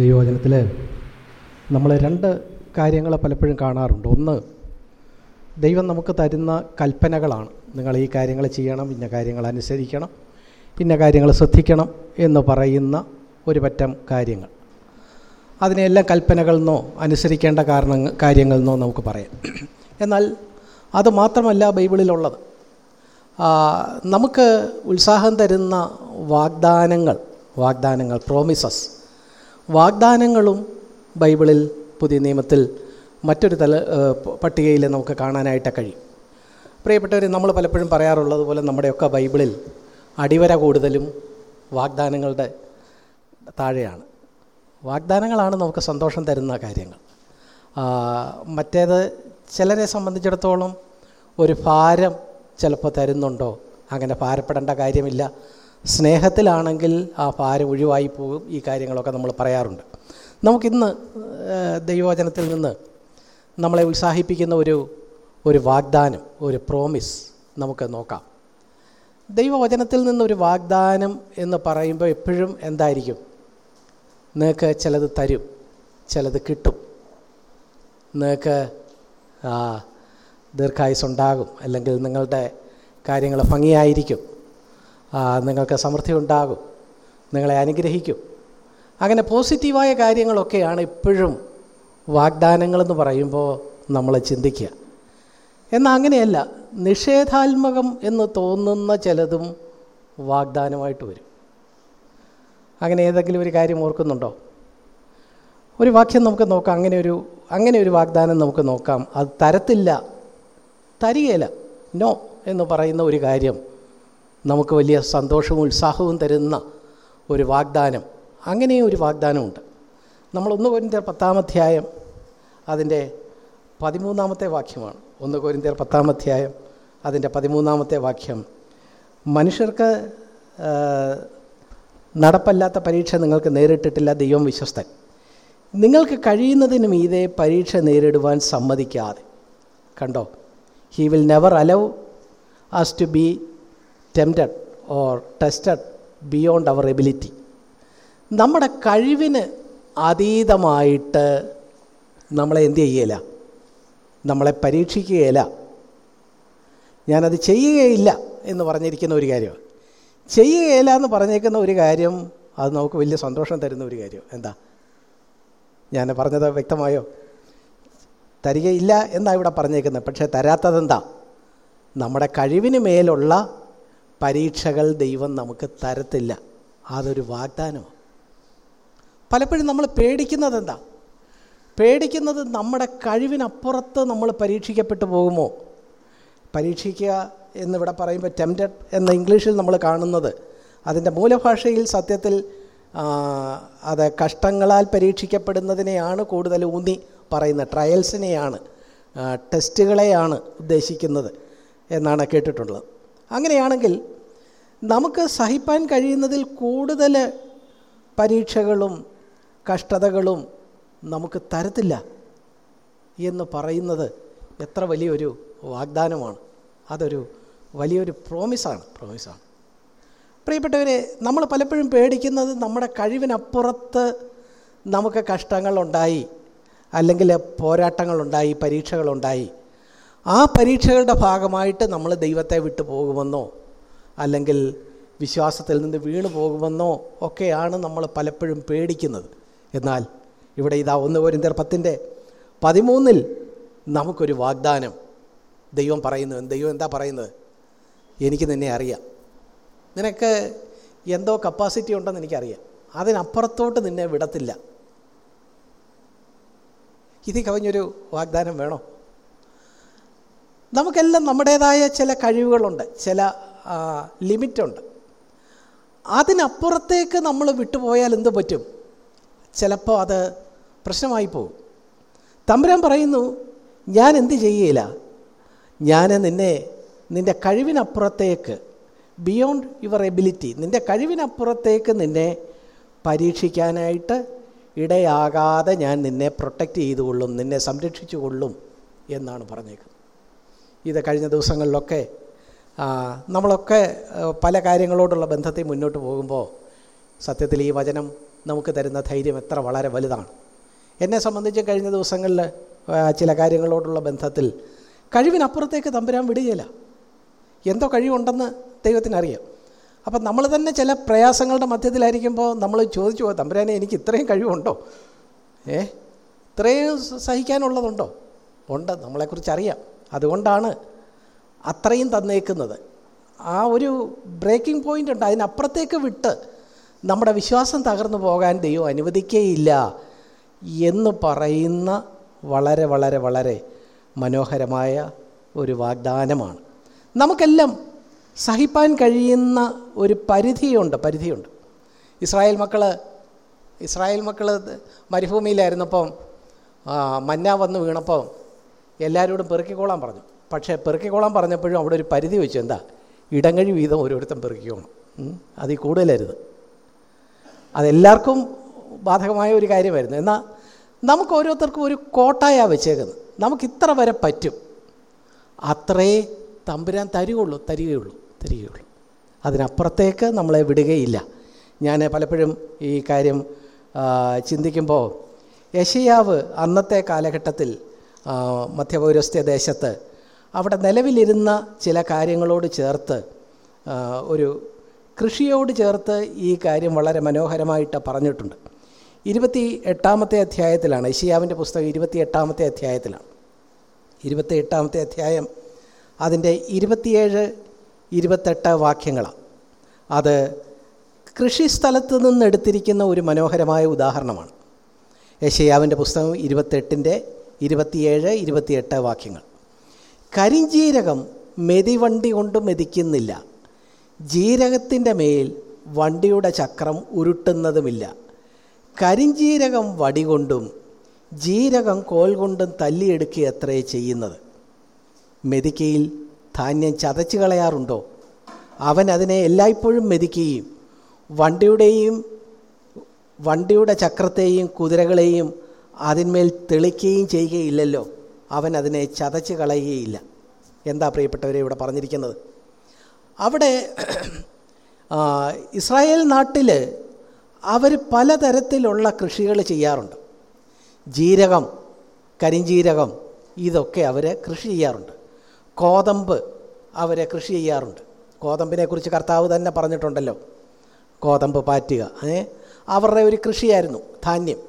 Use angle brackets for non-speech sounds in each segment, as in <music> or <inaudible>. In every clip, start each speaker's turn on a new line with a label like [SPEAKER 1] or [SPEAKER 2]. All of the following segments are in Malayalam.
[SPEAKER 1] ദൈവവചനത്തിൽ നമ്മൾ രണ്ട് കാര്യങ്ങൾ പലപ്പോഴും കാണാറുണ്ട് ഒന്ന് ദൈവം നമുക്ക് തരുന്ന കൽപ്പനകളാണ് നിങ്ങൾ ഈ കാര്യങ്ങൾ ചെയ്യണം ഇന്ന കാര്യങ്ങൾ അനുസരിക്കണം ഇന്ന കാര്യങ്ങൾ ശ്രദ്ധിക്കണം എന്ന് പറയുന്ന ഒരു പറ്റം കാര്യങ്ങൾ അതിനെല്ലാം കൽപ്പനകളെന്നോ അനുസരിക്കേണ്ട കാരണ കാര്യങ്ങളെന്നോ നമുക്ക് പറയാം എന്നാൽ അത് മാത്രമല്ല ബൈബിളിലുള്ളത് നമുക്ക് ഉത്സാഹം തരുന്ന വാഗ്ദാനങ്ങൾ വാഗ്ദാനങ്ങൾ പ്രോമിസസ് വാഗ്ദാനങ്ങളും ബൈബിളിൽ പുതിയ നിയമത്തിൽ മറ്റൊരു തല പട്ടികയിൽ നമുക്ക് കാണാനായിട്ട് കഴിയും പ്രിയപ്പെട്ടവർ നമ്മൾ പലപ്പോഴും പറയാറുള്ളത് പോലെ നമ്മുടെയൊക്കെ ബൈബിളിൽ അടിവര കൂടുതലും വാഗ്ദാനങ്ങളുടെ താഴെയാണ് വാഗ്ദാനങ്ങളാണ് നമുക്ക് സന്തോഷം തരുന്ന കാര്യങ്ങൾ മറ്റേത് ചിലരെ സംബന്ധിച്ചിടത്തോളം ഒരു ഭാരം ചിലപ്പോൾ തരുന്നുണ്ടോ അങ്ങനെ ഭാരപ്പെടേണ്ട കാര്യമില്ല സ്നേഹത്തിലാണെങ്കിൽ ആ ഭാരം ഒഴിവായി പോകും ഈ കാര്യങ്ങളൊക്കെ നമ്മൾ പറയാറുണ്ട് നമുക്കിന്ന് ദൈവവചനത്തിൽ നിന്ന് നമ്മളെ ഉത്സാഹിപ്പിക്കുന്ന ഒരു ഒരു വാഗ്ദാനം ഒരു പ്രോമിസ് നമുക്ക് നോക്കാം ദൈവവചനത്തിൽ നിന്നൊരു വാഗ്ദാനം എന്ന് പറയുമ്പോൾ എപ്പോഴും എന്തായിരിക്കും നിങ്ങൾക്ക് ചിലത് തരും ചിലത് കിട്ടും നിങ്ങൾക്ക് ദീർഘായുസ് ഉണ്ടാകും അല്ലെങ്കിൽ നിങ്ങളുടെ കാര്യങ്ങൾ ഭംഗിയായിരിക്കും നിങ്ങൾക്ക് സമൃദ്ധി ഉണ്ടാകും നിങ്ങളെ അനുഗ്രഹിക്കും അങ്ങനെ പോസിറ്റീവായ കാര്യങ്ങളൊക്കെയാണ് എപ്പോഴും വാഗ്ദാനങ്ങളെന്ന് പറയുമ്പോൾ നമ്മൾ ചിന്തിക്കുക എന്നാൽ അങ്ങനെയല്ല നിഷേധാത്മകം എന്ന് തോന്നുന്ന ചിലതും വാഗ്ദാനമായിട്ട് വരും അങ്ങനെ ഏതെങ്കിലും ഒരു കാര്യം ഓർക്കുന്നുണ്ടോ ഒരു വാക്യം നമുക്ക് നോക്കാം അങ്ങനെ ഒരു അങ്ങനെ ഒരു വാഗ്ദാനം നമുക്ക് നോക്കാം അത് തരത്തില്ല തരികയില്ല നോ എന്ന് പറയുന്ന ഒരു കാര്യം നമുക്ക് വലിയ സന്തോഷവും ഉത്സാഹവും തരുന്ന ഒരു വാഗ്ദാനം അങ്ങനെയും ഒരു വാഗ്ദാനമുണ്ട് ഒന്ന് കോരിന്ത്യർ പത്താമധ്യായം അതിൻ്റെ പതിമൂന്നാമത്തെ വാക്യമാണ് ഒന്ന് കോരിന്ത്യർ പത്താമധ്യായം അതിൻ്റെ പതിമൂന്നാമത്തെ വാക്യം മനുഷ്യർക്ക് നടപ്പല്ലാത്ത പരീക്ഷ നിങ്ങൾക്ക് നേരിട്ടിട്ടില്ല ദൈവം വിശ്വസ്തൻ നിങ്ങൾക്ക് കഴിയുന്നതിനും ഇതേ പരീക്ഷ നേരിടുവാൻ സമ്മതിക്കാതെ കണ്ടോ he will never allow us to be tempted or tested beyond our ability നമ്മുടെ കഴിവിന് അതീതമായിട്ട് നമ്മളെ എന്ത് ചെയ്യുകയില്ല നമ്മളെ പരീക്ഷിക്കുകയില്ല ഞാനത് ചെയ്യുകയില്ല എന്ന് പറഞ്ഞിരിക്കുന്ന ഒരു കാര്യമാണ് ചെയ്യുകയില്ല എന്ന് പറഞ്ഞേക്കുന്ന ഒരു കാര്യം അത് നമുക്ക് വലിയ സന്തോഷം തരുന്ന ഒരു കാര്യം എന്താ ഞാൻ പറഞ്ഞത് വ്യക്തമായോ തരികയില്ല എന്നാണ് ഇവിടെ പറഞ്ഞേക്കുന്നത് പക്ഷേ തരാത്തതെന്താ നമ്മുടെ കഴിവിന് മേലുള്ള പരീക്ഷകൾ ദൈവം നമുക്ക് തരത്തില്ല അതൊരു വാഗ്ദാനം പലപ്പോഴും നമ്മൾ പേടിക്കുന്നത് എന്താ പേടിക്കുന്നത് നമ്മുടെ കഴിവിനപ്പുറത്ത് നമ്മൾ പരീക്ഷിക്കപ്പെട്ടു പോകുമോ പരീക്ഷിക്കുക എന്നിവിടെ പറയുമ്പോൾ ടെംപ്റ്റഡ് എന്ന ഇംഗ്ലീഷിൽ നമ്മൾ കാണുന്നത് അതിൻ്റെ മൂലഭാഷയിൽ സത്യത്തിൽ അത് കഷ്ടങ്ങളാൽ പരീക്ഷിക്കപ്പെടുന്നതിനെയാണ് കൂടുതൽ ഊന്നി പറയുന്നത് ട്രയൽസിനെയാണ് ടെസ്റ്റുകളെയാണ് ഉദ്ദേശിക്കുന്നത് എന്നാണ് കേട്ടിട്ടുള്ളത് അങ്ങനെയാണെങ്കിൽ നമുക്ക് സഹിപ്പാൻ കഴിയുന്നതിൽ കൂടുതൽ പരീക്ഷകളും കഷ്ടതകളും നമുക്ക് തരത്തില്ല എന്ന് പറയുന്നത് എത്ര വലിയൊരു വാഗ്ദാനമാണ് അതൊരു വലിയൊരു പ്രോമിസാണ് പ്രോമിസാണ് പ്രിയപ്പെട്ടവരെ നമ്മൾ പലപ്പോഴും പേടിക്കുന്നത് നമ്മുടെ കഴിവിനപ്പുറത്ത് നമുക്ക് കഷ്ടങ്ങളുണ്ടായി അല്ലെങ്കിൽ പോരാട്ടങ്ങളുണ്ടായി പരീക്ഷകളുണ്ടായി ആ പരീക്ഷകളുടെ ഭാഗമായിട്ട് നമ്മൾ ദൈവത്തെ വിട്ടു പോകുമെന്നോ അല്ലെങ്കിൽ വിശ്വാസത്തിൽ നിന്ന് വീണു പോകുമെന്നോ ഒക്കെയാണ് നമ്മൾ പലപ്പോഴും പേടിക്കുന്നത് എന്നാൽ ഇവിടെ ഇതാ ഒന്ന് പോരിന്തർ പത്തിൻ്റെ പതിമൂന്നിൽ നമുക്കൊരു വാഗ്ദാനം ദൈവം പറയുന്നു ദൈവം എന്താ പറയുന്നത് എനിക്ക് നിന്നെ അറിയാം നിനക്ക് എന്തോ കപ്പാസിറ്റി ഉണ്ടെന്ന് എനിക്കറിയാം അതിനപ്പുറത്തോട്ട് നിന്നെ വിടത്തില്ല ഇത് കവിഞ്ഞൊരു വാഗ്ദാനം വേണോ നമുക്കെല്ലാം നമ്മുടേതായ ചില കഴിവുകളുണ്ട് ചില ലിമിറ്റുണ്ട് അതിനപ്പുറത്തേക്ക് നമ്മൾ വിട്ടുപോയാൽ എന്ത് പറ്റും ചിലപ്പോൾ അത് പ്രശ്നമായി പോകും തമ്പുരാൻ പറയുന്നു ഞാൻ എന്ത് ചെയ്യില്ല ഞാൻ നിന്നെ നിൻ്റെ കഴിവിനപ്പുറത്തേക്ക് ബിയോണ്ട് യുവർ എബിലിറ്റി നിൻ്റെ കഴിവിനപ്പുറത്തേക്ക് നിന്നെ പരീക്ഷിക്കാനായിട്ട് ഇടയാകാതെ ഞാൻ നിന്നെ പ്രൊട്ടക്റ്റ് ചെയ്തുകൊള്ളും നിന്നെ സംരക്ഷിച്ചു കൊള്ളും എന്നാണ് പറഞ്ഞേക്കുന്നത് ഇത് കഴിഞ്ഞ ദിവസങ്ങളിലൊക്കെ നമ്മളൊക്കെ പല കാര്യങ്ങളോടുള്ള ബന്ധത്തെ മുന്നോട്ട് പോകുമ്പോൾ സത്യത്തിൽ ഈ വചനം നമുക്ക് തരുന്ന ധൈര്യം എത്ര വളരെ വലുതാണ് എന്നെ സംബന്ധിച്ച് കഴിഞ്ഞ ദിവസങ്ങളിൽ ചില കാര്യങ്ങളോടുള്ള ബന്ധത്തിൽ കഴിവിനപ്പുറത്തേക്ക് തമ്പുരാൻ വിടുകയില്ല എന്തോ കഴിവുണ്ടെന്ന് ദൈവത്തിനറിയാം അപ്പം നമ്മൾ തന്നെ ചില പ്രയാസങ്ങളുടെ മധ്യത്തിലായിരിക്കുമ്പോൾ നമ്മൾ ചോദിച്ചു പോകാം തമ്പുരാനെ എനിക്ക് ഇത്രയും കഴിവുണ്ടോ ഏ ഇത്രയും സഹിക്കാനുള്ളതുണ്ടോ ഉണ്ട് നമ്മളെക്കുറിച്ച് അറിയാം അതുകൊണ്ടാണ് അത്രയും തന്നേക്കുന്നത് ആ ഒരു ബ്രേക്കിംഗ് പോയിൻ്റ് ഉണ്ട് അതിനപ്പുറത്തേക്ക് വിട്ട് നമ്മുടെ വിശ്വാസം തകർന്നു പോകാൻ ദൈവം അനുവദിക്കേയില്ല എന്ന് പറയുന്ന വളരെ വളരെ വളരെ മനോഹരമായ ഒരു വാഗ്ദാനമാണ് നമുക്കെല്ലാം സഹിപ്പാൻ കഴിയുന്ന ഒരു പരിധിയുണ്ട് പരിധിയുണ്ട് ഇസ്രായേൽ മക്കൾ ഇസ്രായേൽ മക്കൾ മരുഭൂമിയിലായിരുന്നപ്പം മഞ്ഞ വന്ന് വീണപ്പം എല്ലാവരോടും പെറുക്കിക്കോളാൻ പറഞ്ഞു പക്ഷേ പെറുക്കിക്കോളാൻ പറഞ്ഞപ്പോഴും അവിടെ ഒരു പരിധി വെച്ചു എന്താ ഇടങ്ങഴി വീതം ഓരോരുത്തൻ പെറുക്കിക്കോണം അതിൽ കൂടുതലരുത് അതെല്ലാവർക്കും ബാധകമായ ഒരു കാര്യമായിരുന്നു എന്നാൽ നമുക്ക് ഓരോരുത്തർക്കും ഒരു കോട്ടായാണ് വെച്ചേക്കുന്നത് നമുക്ക് ഇത്ര വരെ പറ്റും അത്രേ തമ്പുരാൻ തരികയുള്ളൂ തരികയുള്ളൂ തരികയുള്ളൂ അതിനപ്പുറത്തേക്ക് നമ്മളെ വിടുകയില്ല ഞാൻ പലപ്പോഴും ഈ കാര്യം ചിന്തിക്കുമ്പോൾ യശയാവ് അന്നത്തെ കാലഘട്ടത്തിൽ മധ്യപൗരസ്ത്യ ദേശത്ത് അവിടെ നിലവിലിരുന്ന ചില കാര്യങ്ങളോട് ചേർത്ത് ഒരു കൃഷിയോട് ചേർത്ത് ഈ കാര്യം വളരെ മനോഹരമായിട്ട് പറഞ്ഞിട്ടുണ്ട് ഇരുപത്തി എട്ടാമത്തെ അധ്യായത്തിലാണ് ഇഷിയാവിൻ്റെ പുസ്തകം ഇരുപത്തി എട്ടാമത്തെ അധ്യായത്തിലാണ് ഇരുപത്തി എട്ടാമത്തെ അധ്യായം അതിൻ്റെ ഇരുപത്തിയേഴ് ഇരുപത്തെട്ട് വാക്യങ്ങളാണ് അത് കൃഷി സ്ഥലത്ത് നിന്നെടുത്തിരിക്കുന്ന ഒരു മനോഹരമായ ഉദാഹരണമാണ് യശയാവിൻ്റെ പുസ്തകം ഇരുപത്തെട്ടിൻ്റെ ഇരുപത്തിയേഴ് ഇരുപത്തിയെട്ട് വാക്യങ്ങൾ കരിഞ്ജീരകം മെതിവണ്ടി കൊണ്ട് മെതിക്കുന്നില്ല ജീരകത്തിൻ്റെ മേൽ വണ്ടിയുടെ ചക്രം ഉരുട്ടുന്നതുമില്ല കരിഞ്ജീരകം വടികൊണ്ടും ജീരകം കോൽ കൊണ്ടും തല്ലിയെടുക്കുക അത്രേ ചെയ്യുന്നത് മെതിക്കയിൽ ധാന്യം ചതച്ചു കളയാറുണ്ടോ അവൻ അതിനെ എല്ലായ്പ്പോഴും മെതിക്കുകയും വണ്ടിയുടെയും വണ്ടിയുടെ ചക്രത്തെയും കുതിരകളെയും അതിന്മേൽ തെളിക്കുകയും ചെയ്യുകയില്ലല്ലോ അവൻ അതിനെ ചതച്ച് കളയുകയില്ല എന്താ പ്രിയപ്പെട്ടവരെ ഇവിടെ പറഞ്ഞിരിക്കുന്നത് അവിടെ ഇസ്രായേൽ നാട്ടിൽ അവർ പലതരത്തിലുള്ള കൃഷികൾ ചെയ്യാറുണ്ട് ജീരകം കരിഞ്ജീരകം ഇതൊക്കെ അവർ കൃഷി ചെയ്യാറുണ്ട് കോതമ്പ് അവർ കൃഷി ചെയ്യാറുണ്ട് കോതമ്പിനെക്കുറിച്ച് കർത്താവ് തന്നെ പറഞ്ഞിട്ടുണ്ടല്ലോ കോതമ്പ് പാറ്റുക അവരുടെ ഒരു കൃഷിയായിരുന്നു ധാന്യം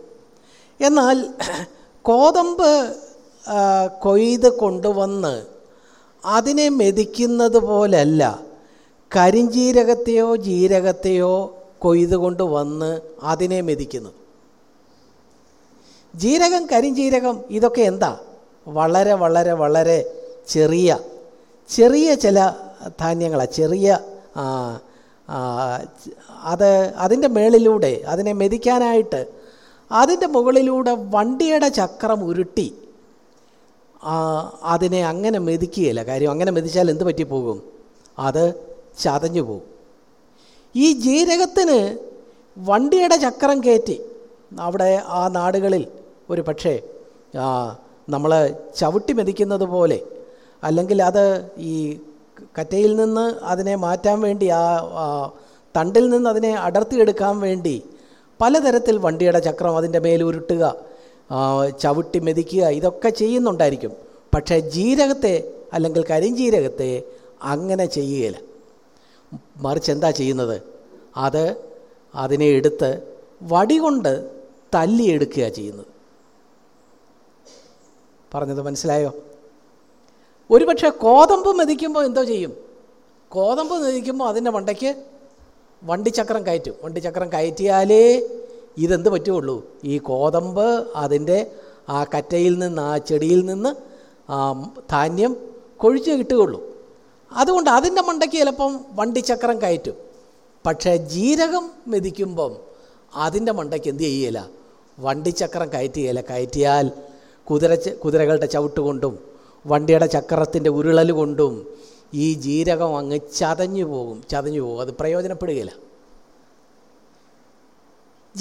[SPEAKER 1] എന്നാൽ കോതമ്പ് കൊയ്ത് കൊണ്ടുവന്ന് അതിനെ മെതിക്കുന്നത് പോലല്ല കരിഞ്ചീരകത്തെയോ ജീരകത്തെയോ കൊയ്ത് കൊണ്ടുവന്ന് അതിനെ മെതിക്കുന്നു ജീരകം കരിഞ്ചീരകം ഇതൊക്കെ എന്താ വളരെ വളരെ വളരെ ചെറിയ ചെറിയ ചില ധാന്യങ്ങളാണ് ചെറിയ അത് അതിൻ്റെ മേളിലൂടെ അതിനെ മെതിക്കാനായിട്ട് അതിൻ്റെ മുകളിലൂടെ വണ്ടിയുടെ ചക്രം ഉരുട്ടി അതിനെ അങ്ങനെ മെതിക്കുകയില്ല കാര്യം അങ്ങനെ മെതിച്ചാൽ എന്ത് പറ്റിപ്പോകും അത് ചതഞ്ഞു പോകും ഈ ജീരകത്തിന് വണ്ടിയുടെ ചക്രം കയറ്റി അവിടെ ആ നാടുകളിൽ ഒരു പക്ഷേ നമ്മൾ ചവിട്ടി മെതിക്കുന്നത് പോലെ അല്ലെങ്കിൽ അത് ഈ കറ്റയിൽ നിന്ന് അതിനെ മാറ്റാൻ വേണ്ടി ആ തണ്ടിൽ നിന്ന് അതിനെ അടർത്തിയെടുക്കാൻ വേണ്ടി പലതരത്തിൽ വണ്ടിയുടെ ചക്രം അതിൻ്റെ മേലുരുട്ടുക ചവിട്ടി മെതിക്കുക ഇതൊക്കെ ചെയ്യുന്നുണ്ടായിരിക്കും പക്ഷേ ജീരകത്തെ അല്ലെങ്കിൽ കരിഞ്ജീരകത്തെ അങ്ങനെ ചെയ്യുകയില്ല മറിച്ച് എന്താ ചെയ്യുന്നത് അത് അതിനെ എടുത്ത് വടി കൊണ്ട് തല്ലിയെടുക്കുക ചെയ്യുന്നത് പറഞ്ഞത് മനസ്സിലായോ ഒരുപക്ഷെ കോതമ്പ് മെതിക്കുമ്പോൾ എന്തോ ചെയ്യും കോതമ്പ് മെതിക്കുമ്പോൾ അതിൻ്റെ മണ്ടയ്ക്ക് വണ്ടിച്ചക്രം കയറ്റും വണ്ടിച്ചക്രം കയറ്റിയാലേ ഇതെന്ത് പറ്റുള്ളൂ ഈ കോതമ്പ് അതിൻ്റെ ആ കറ്റയിൽ നിന്ന് ആ ചെടിയിൽ നിന്ന് ധാന്യം കൊഴിച്ച് കിട്ടുകയുള്ളൂ അതുകൊണ്ട് അതിൻ്റെ മണ്ടയ്ക്ക് ചിലപ്പം വണ്ടിച്ചക്രം കയറ്റും പക്ഷേ ജീരകം മെതിക്കുമ്പം അതിൻ്റെ മണ്ടയ്ക്ക് എന്ത് ചെയ്യില്ല വണ്ടിച്ചക്രം കയറ്റുകയില്ല കയറ്റിയാൽ കുതിര കുതിരകളുടെ ചവിട്ട് കൊണ്ടും വണ്ടിയുടെ ചക്രത്തിൻ്റെ ഉരുളൽ കൊണ്ടും ഈ ജീരകം അങ്ങ് ചതഞ്ഞു പോകും ചതഞ്ഞു പോകും അത് പ്രയോജനപ്പെടുകയില്ല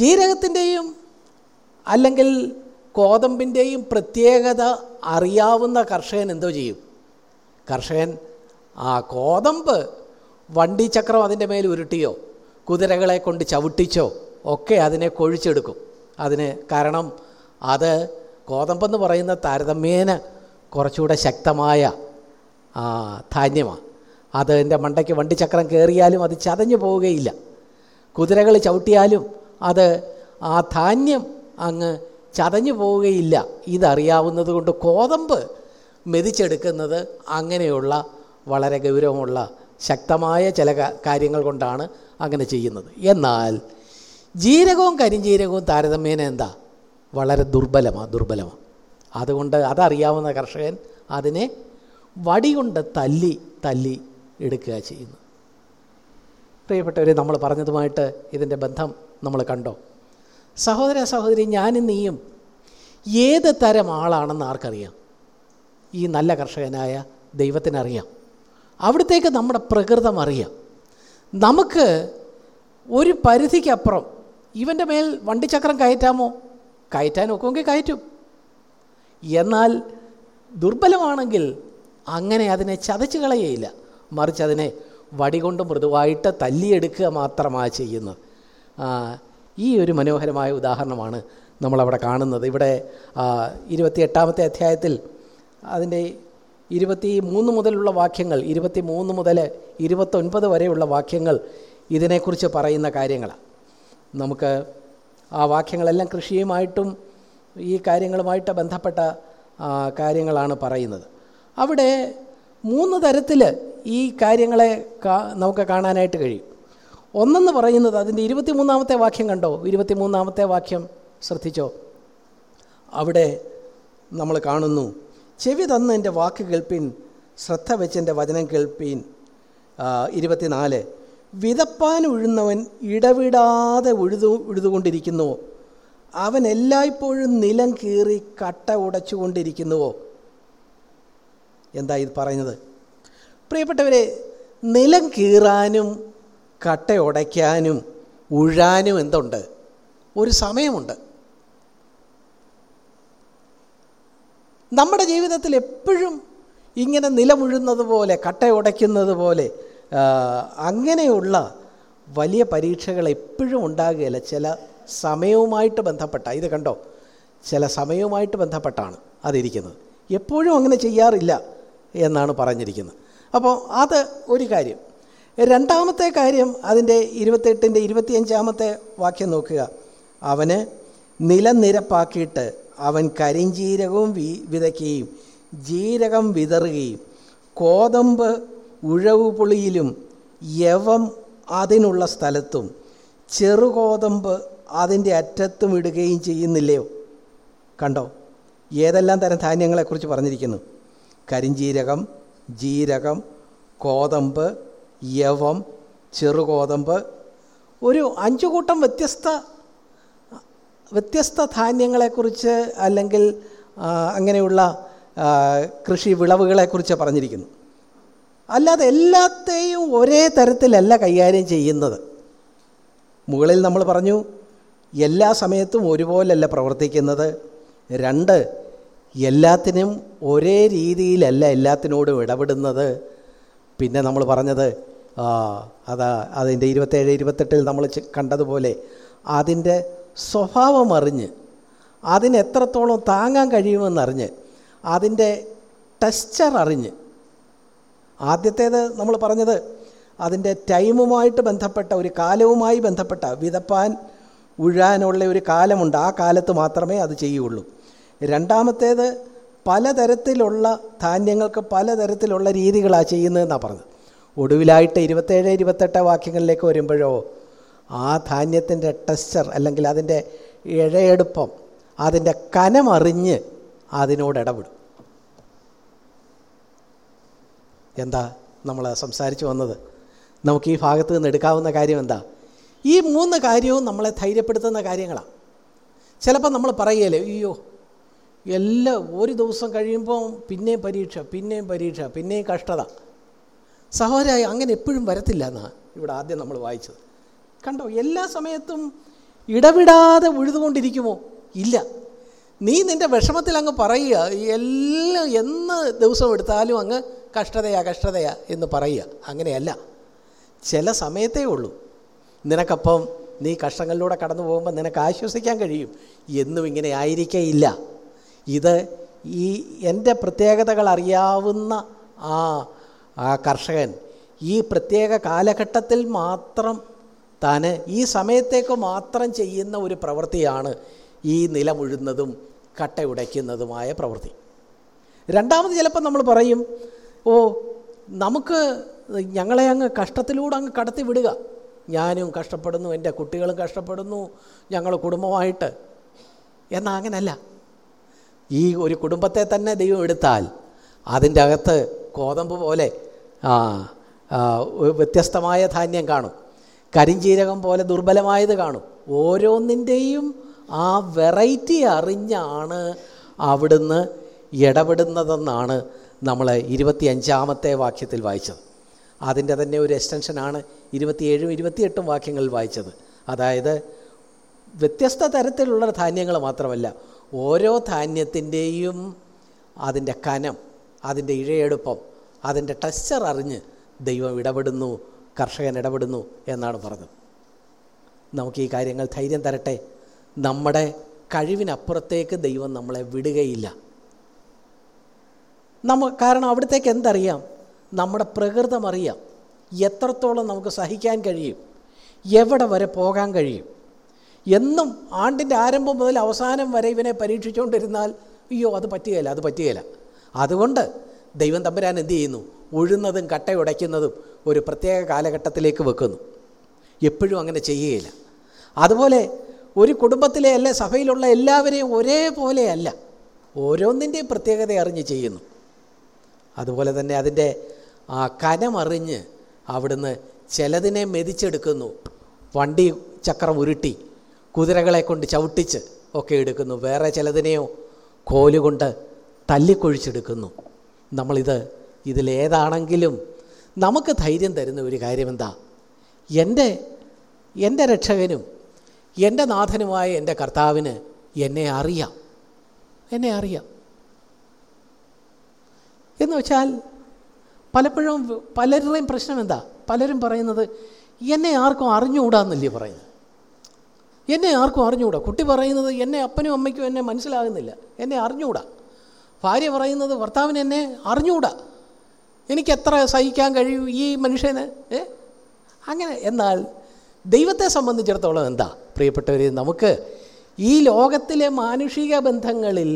[SPEAKER 1] ജീരകത്തിൻ്റെയും അല്ലെങ്കിൽ കോതമ്പിൻ്റെയും പ്രത്യേകത അറിയാവുന്ന കർഷകൻ എന്തോ ചെയ്യും കർഷകൻ ആ കോതമ്പ് വണ്ടി ചക്രം അതിൻ്റെ മേൽ ഉരുട്ടിയോ കുതിരകളെ കൊണ്ട് ചവിട്ടിച്ചോ ഒക്കെ അതിനെ കൊഴിച്ചെടുക്കും അതിന് കാരണം അത് കോതമ്പെന്ന് പറയുന്ന താരതമ്യേന കുറച്ചുകൂടെ ശക്തമായ ആ ധാന്യമാണ് അത് എൻ്റെ മണ്ടയ്ക്ക് ചക്രം കയറിയാലും അത് ചതഞ്ഞു പോവുകയില്ല കുതിരകൾ ചവിട്ടിയാലും അത് ആ ധാന്യം അങ്ങ് ചതഞ്ഞു പോവുകയില്ല ഇതറിയാവുന്നത് കൊണ്ട് കോതമ്പ് മെതിച്ചെടുക്കുന്നത് അങ്ങനെയുള്ള വളരെ ഗൗരവമുള്ള ശക്തമായ ചില കാര്യങ്ങൾ കൊണ്ടാണ് അങ്ങനെ ചെയ്യുന്നത് എന്നാൽ ജീരകവും കരിഞ്ജീരകവും താരതമ്യേന എന്താ വളരെ ദുർബലമാണ് ദുർബലമാണ് അതുകൊണ്ട് അതറിയാവുന്ന കർഷകൻ അതിനെ വടികൊണ്ട് തല്ലി തല്ലി എടുക്കുക ചെയ്യുന്നു പ്രിയപ്പെട്ടവരെ നമ്മൾ പറഞ്ഞതുമായിട്ട് ഇതിൻ്റെ ബന്ധം നമ്മൾ കണ്ടോ സഹോദര സഹോദരി ഞാനും നീയും ഏത് തരം ആളാണെന്ന് ആർക്കറിയാം ഈ നല്ല കർഷകനായ ദൈവത്തിനറിയാം അവിടത്തേക്ക് നമ്മുടെ പ്രകൃതം അറിയാം നമുക്ക് ഒരു പരിധിക്കപ്പുറം ഇവൻ്റെ മേൽ വണ്ടിച്ചക്രം കയറ്റാമോ കയറ്റാൻ കയറ്റും എന്നാൽ ദുർബലമാണെങ്കിൽ അങ്ങനെ അതിനെ ചതച്ച് കളയുകയില്ല മറിച്ച് അതിനെ വടികൊണ്ട് മൃദുവായിട്ട് തല്ലിയെടുക്കുക മാത്രമാണ് ചെയ്യുന്നത് ഈ ഒരു മനോഹരമായ ഉദാഹരണമാണ് നമ്മളവിടെ കാണുന്നത് ഇവിടെ ഇരുപത്തി എട്ടാമത്തെ അധ്യായത്തിൽ അതിൻ്റെ ഇരുപത്തി മൂന്ന് മുതലുള്ള വാക്യങ്ങൾ ഇരുപത്തി മൂന്ന് മുതൽ ഇരുപത്തൊൻപത് വരെയുള്ള വാക്യങ്ങൾ ഇതിനെക്കുറിച്ച് പറയുന്ന കാര്യങ്ങളാണ് നമുക്ക് ആ വാക്യങ്ങളെല്ലാം കൃഷിയുമായിട്ടും ഈ കാര്യങ്ങളുമായിട്ട് ബന്ധപ്പെട്ട കാര്യങ്ങളാണ് പറയുന്നത് അവിടെ മൂന്ന് തരത്തിൽ ഈ കാര്യങ്ങളെ നമുക്ക് കാണാനായിട്ട് കഴിയും ഒന്നെന്ന് പറയുന്നത് അതിൻ്റെ ഇരുപത്തിമൂന്നാമത്തെ വാക്യം കണ്ടോ ഇരുപത്തിമൂന്നാമത്തെ വാക്യം ശ്രദ്ധിച്ചോ അവിടെ നമ്മൾ കാണുന്നു ചെവി തന്ന് എൻ്റെ വാക്ക് കേൾപ്പീൻ ശ്രദ്ധ വെച്ചെൻ്റെ വചനം കേൾപ്പീൻ ഇരുപത്തിനാല് വിതപ്പാൻ ഉഴുന്നവൻ ഇടവിടാതെ ഉഴുതു ഉഴുതുകൊണ്ടിരിക്കുന്നുവോ അവൻ എല്ലായ്പ്പോഴും നിലം കീറി കട്ട ഉടച്ചുകൊണ്ടിരിക്കുന്നുവോ എന്താ ഇത് പറയുന്നത് പ്രിയപ്പെട്ടവരെ നിലം കീറാനും കട്ട ഉടയ്ക്കാനും ഉഴാനും എന്തുണ്ട് ഒരു സമയമുണ്ട് നമ്മുടെ ജീവിതത്തിൽ എപ്പോഴും ഇങ്ങനെ നിലമുഴുന്നത് പോലെ കട്ട ഉടയ്ക്കുന്നത് പോലെ അങ്ങനെയുള്ള വലിയ പരീക്ഷകൾ എപ്പോഴും ഉണ്ടാകുകയില്ല ചില സമയവുമായിട്ട് ബന്ധപ്പെട്ട ഇത് കണ്ടോ ചില സമയവുമായിട്ട് ബന്ധപ്പെട്ടാണ് അതിരിക്കുന്നത് എപ്പോഴും അങ്ങനെ ചെയ്യാറില്ല എന്നാണ് പറഞ്ഞിരിക്കുന്നത് അപ്പോൾ അത് ഒരു കാര്യം രണ്ടാമത്തെ കാര്യം അതിൻ്റെ ഇരുപത്തെട്ടിൻ്റെ ഇരുപത്തിയഞ്ചാമത്തെ വാക്യം നോക്കുക അവന് നിലനിരപ്പാക്കിയിട്ട് അവൻ കരിഞ്ജീരകവും വി വിതയ്ക്കുകയും ജീരകം വിതറുകയും കോതമ്പ് ഉഴവുപുളിയിലും യവം അതിനുള്ള സ്ഥലത്തും ചെറുകോതമ്പ് അതിൻ്റെ അറ്റത്തും ഇടുകയും ചെയ്യുന്നില്ലയോ കണ്ടോ ഏതെല്ലാം തരം ധാന്യങ്ങളെക്കുറിച്ച് പറഞ്ഞിരിക്കുന്നു കരിഞ്ചീരകം ജീരകം കോതമ്പ് യവം ചെറുകോതമ്പ് ഒരു അഞ്ചു കൂട്ടം വ്യത്യസ്ത വ്യത്യസ്ത ധാന്യങ്ങളെക്കുറിച്ച് അല്ലെങ്കിൽ അങ്ങനെയുള്ള കൃഷി വിളവുകളെക്കുറിച്ച് പറഞ്ഞിരിക്കുന്നു അല്ലാതെ എല്ലാത്തെയും ഒരേ തരത്തിലല്ല കൈകാര്യം ചെയ്യുന്നത് മുകളിൽ നമ്മൾ പറഞ്ഞു എല്ലാ സമയത്തും ഒരുപോലല്ല പ്രവർത്തിക്കുന്നത് രണ്ട് എല്ലാത്തിനും ഒരേ രീതിയിലല്ല എല്ലാത്തിനോടും ഇടപെടുന്നത് പിന്നെ നമ്മൾ പറഞ്ഞത് അതാ അതിൻ്റെ ഇരുപത്തേഴ് ഇരുപത്തെട്ടിൽ നമ്മൾ കണ്ടതുപോലെ അതിൻ്റെ സ്വഭാവം അറിഞ്ഞ് അതിനെത്രത്തോളം താങ്ങാൻ കഴിയുമെന്നറിഞ്ഞ് അതിൻ്റെ ടെക്സ്ചർ അറിഞ്ഞ് ആദ്യത്തേത് നമ്മൾ പറഞ്ഞത് അതിൻ്റെ ടൈമുമായിട്ട് ബന്ധപ്പെട്ട ഒരു കാലവുമായി ബന്ധപ്പെട്ട വിതപ്പാൻ ഉഴാനുള്ള ഒരു കാലമുണ്ട് ആ കാലത്ത് മാത്രമേ അത് ചെയ്യുള്ളൂ രണ്ടാമത്തേത് പലതരത്തിലുള്ള ധാന്യങ്ങൾക്ക് പലതരത്തിലുള്ള രീതികളാണ് ചെയ്യുന്നതെന്നാണ് പറഞ്ഞത് ഒടുവിലായിട്ട് ഇരുപത്തേഴ് ഇരുപത്തെട്ട് വാക്യങ്ങളിലേക്ക് വരുമ്പോഴോ ആ ധാന്യത്തിൻ്റെ ടെക്സ്ചർ അല്ലെങ്കിൽ അതിൻ്റെ ഇഴയെടുപ്പം അതിൻ്റെ കനമറിഞ്ഞ് അതിനോട് ഇടപെടും എന്താ നമ്മൾ സംസാരിച്ചു വന്നത് നമുക്ക് ഈ ഭാഗത്ത് നിന്ന് എടുക്കാവുന്ന കാര്യം എന്താ ഈ മൂന്ന് കാര്യവും നമ്മളെ ധൈര്യപ്പെടുത്തുന്ന കാര്യങ്ങളാണ് ചിലപ്പോൾ നമ്മൾ പറയുകയല്ലേ അയ്യോ എല്ലാ ഒരു ദിവസം കഴിയുമ്പോൾ പിന്നെയും പരീക്ഷ പിന്നെയും പരീക്ഷ പിന്നെയും കഷ്ടത സഹോദരായി അങ്ങനെ എപ്പോഴും വരത്തില്ല എന്നാണ് ഇവിടെ ആദ്യം നമ്മൾ വായിച്ചത് കണ്ടോ എല്ലാ സമയത്തും ഇടവിടാതെ ഉഴുതുകൊണ്ടിരിക്കുമോ ഇല്ല നീ നിൻ്റെ വിഷമത്തിൽ അങ്ങ് പറയുക എല്ലാം എന്ന് ദിവസം എടുത്താലും അങ്ങ് കഷ്ടതയാ കഷ്ടതയാ എന്ന് പറയുക അങ്ങനെയല്ല ചില സമയത്തേ ഉള്ളൂ നിനക്കപ്പം നീ കഷ്ടങ്ങളിലൂടെ കടന്നു പോകുമ്പോൾ നിനക്ക് ആശ്വസിക്കാൻ കഴിയും എന്നും ഇങ്ങനെ ആയിരിക്കേയില്ല ഇത് ഈ എൻ്റെ പ്രത്യേകതകൾ അറിയാവുന്ന ആ കർഷകൻ ഈ പ്രത്യേക കാലഘട്ടത്തിൽ മാത്രം താൻ ഈ സമയത്തേക്ക് മാത്രം ചെയ്യുന്ന ഒരു പ്രവൃത്തിയാണ് ഈ നിലമുഴുന്നതും കട്ടയുടയ്ക്കുന്നതുമായ പ്രവൃത്തി രണ്ടാമത് ചിലപ്പോൾ നമ്മൾ പറയും ഓ നമുക്ക് ഞങ്ങളെ അങ്ങ് കഷ്ടത്തിലൂടെ അങ്ങ് കടത്തി വിടുക ഞാനും കഷ്ടപ്പെടുന്നു എൻ്റെ കുട്ടികളും കഷ്ടപ്പെടുന്നു ഞങ്ങൾ കുടുംബമായിട്ട് എന്നാൽ അങ്ങനല്ല ഈ ഒരു കുടുംബത്തെ തന്നെ ദൈവം എടുത്താൽ അതിൻ്റെ അകത്ത് കോതമ്പ് പോലെ വ്യത്യസ്തമായ ധാന്യം കാണും കരിഞ്ചീരകം പോലെ ദുർബലമായത് കാണും ഓരോന്നിൻ്റെയും ആ വെറൈറ്റി അറിഞ്ഞാണ് അവിടുന്ന് ഇടപെടുന്നതെന്നാണ് നമ്മൾ ഇരുപത്തി അഞ്ചാമത്തെ വാക്യത്തിൽ വായിച്ചത് അതിൻ്റെ തന്നെ ഒരു എക്സ്റ്റൻഷനാണ് ഇരുപത്തിയേഴും ഇരുപത്തിയെട്ടും വാക്യങ്ങളിൽ വായിച്ചത് അതായത് വ്യത്യസ്ത തരത്തിലുള്ള ധാന്യങ്ങൾ മാത്രമല്ല ഓരോ ധാന്യത്തിൻ്റെയും അതിൻ്റെ കനം അതിൻ്റെ ഇഴയെടുപ്പം അതിൻ്റെ ടെക്സ്ചർ അറിഞ്ഞ് ദൈവം ഇടപെടുന്നു കർഷകൻ ഇടപെടുന്നു എന്നാണ് പറഞ്ഞത് നമുക്ക് ഈ കാര്യങ്ങൾ ധൈര്യം തരട്ടെ നമ്മുടെ കഴിവിനപ്പുറത്തേക്ക് ദൈവം നമ്മളെ വിടുകയില്ല നമ്മ കാരണം അവിടത്തേക്ക് എന്തറിയാം നമ്മുടെ പ്രകൃതം അറിയാം എത്രത്തോളം നമുക്ക് സഹിക്കാൻ കഴിയും എവിടെ വരെ പോകാൻ കഴിയും എന്നും ആണ്ടിൻ്റെ ആരംഭം മുതൽ അവസാനം വരെ ഇവനെ പരീക്ഷിച്ചുകൊണ്ടിരുന്നാൽ അയ്യോ അത് പറ്റുകയില്ല അത് പറ്റുകയില്ല അതുകൊണ്ട് ദൈവം തമ്പുരാൻ എന്ത് ചെയ്യുന്നു ഉഴുന്നതും കട്ടയുടയ്ക്കുന്നതും ഒരു പ്രത്യേക കാലഘട്ടത്തിലേക്ക് വെക്കുന്നു എപ്പോഴും അങ്ങനെ ചെയ്യുകയില്ല അതുപോലെ ഒരു കുടുംബത്തിലെ അല്ല സഭയിലുള്ള എല്ലാവരെയും ഒരേപോലെയല്ല ഓരോന്നിൻ്റെയും പ്രത്യേകത അറിഞ്ഞ് ചെയ്യുന്നു അതുപോലെ തന്നെ അതിൻ്റെ ആ കനമറിഞ്ഞ് അവിടുന്ന് ചിലതിനെ മെതിച്ചെടുക്കുന്നു വണ്ടി ചക്രം ഉരുട്ടി കുതിരകളെ കൊണ്ട് ചവിട്ടിച്ച് ഒക്കെ എടുക്കുന്നു വേറെ ചിലതിനെയോ കോലുകൊണ്ട് തല്ലിക്കൊഴിച്ചെടുക്കുന്നു നമ്മളിത് ഇതിലേതാണെങ്കിലും നമുക്ക് ധൈര്യം തരുന്ന ഒരു കാര്യമെന്താ എൻ്റെ എൻ്റെ രക്ഷകനും എൻ്റെ നാഥനുമായ എൻ്റെ കർത്താവിന് എന്നെ അറിയാം എന്നെ അറിയാം എന്ന് വെച്ചാൽ പലപ്പോഴും പലരുടെയും പ്രശ്നം എന്താ പലരും പറയുന്നത് എന്നെ ആർക്കും അറിഞ്ഞുകൂടാന്നല്ലേ പറയുന്നത് എന്നെ ആർക്കും അറിഞ്ഞുകൂടാ കുട്ടി പറയുന്നത് എന്നെ അപ്പനും അമ്മയ്ക്കും എന്നെ മനസ്സിലാകുന്നില്ല എന്നെ അറിഞ്ഞുകൂടാ ഭാര്യ പറയുന്നത് ഭർത്താവിന് എന്നെ അറിഞ്ഞുകൂടാ എനിക്ക് എത്ര സഹിക്കാൻ കഴിയും ഈ മനുഷ്യന് ഏ അങ്ങനെ എന്നാൽ ദൈവത്തെ സംബന്ധിച്ചിടത്തോളം എന്താ പ്രിയപ്പെട്ടവർ നമുക്ക് ഈ ലോകത്തിലെ മാനുഷിക ബന്ധങ്ങളിൽ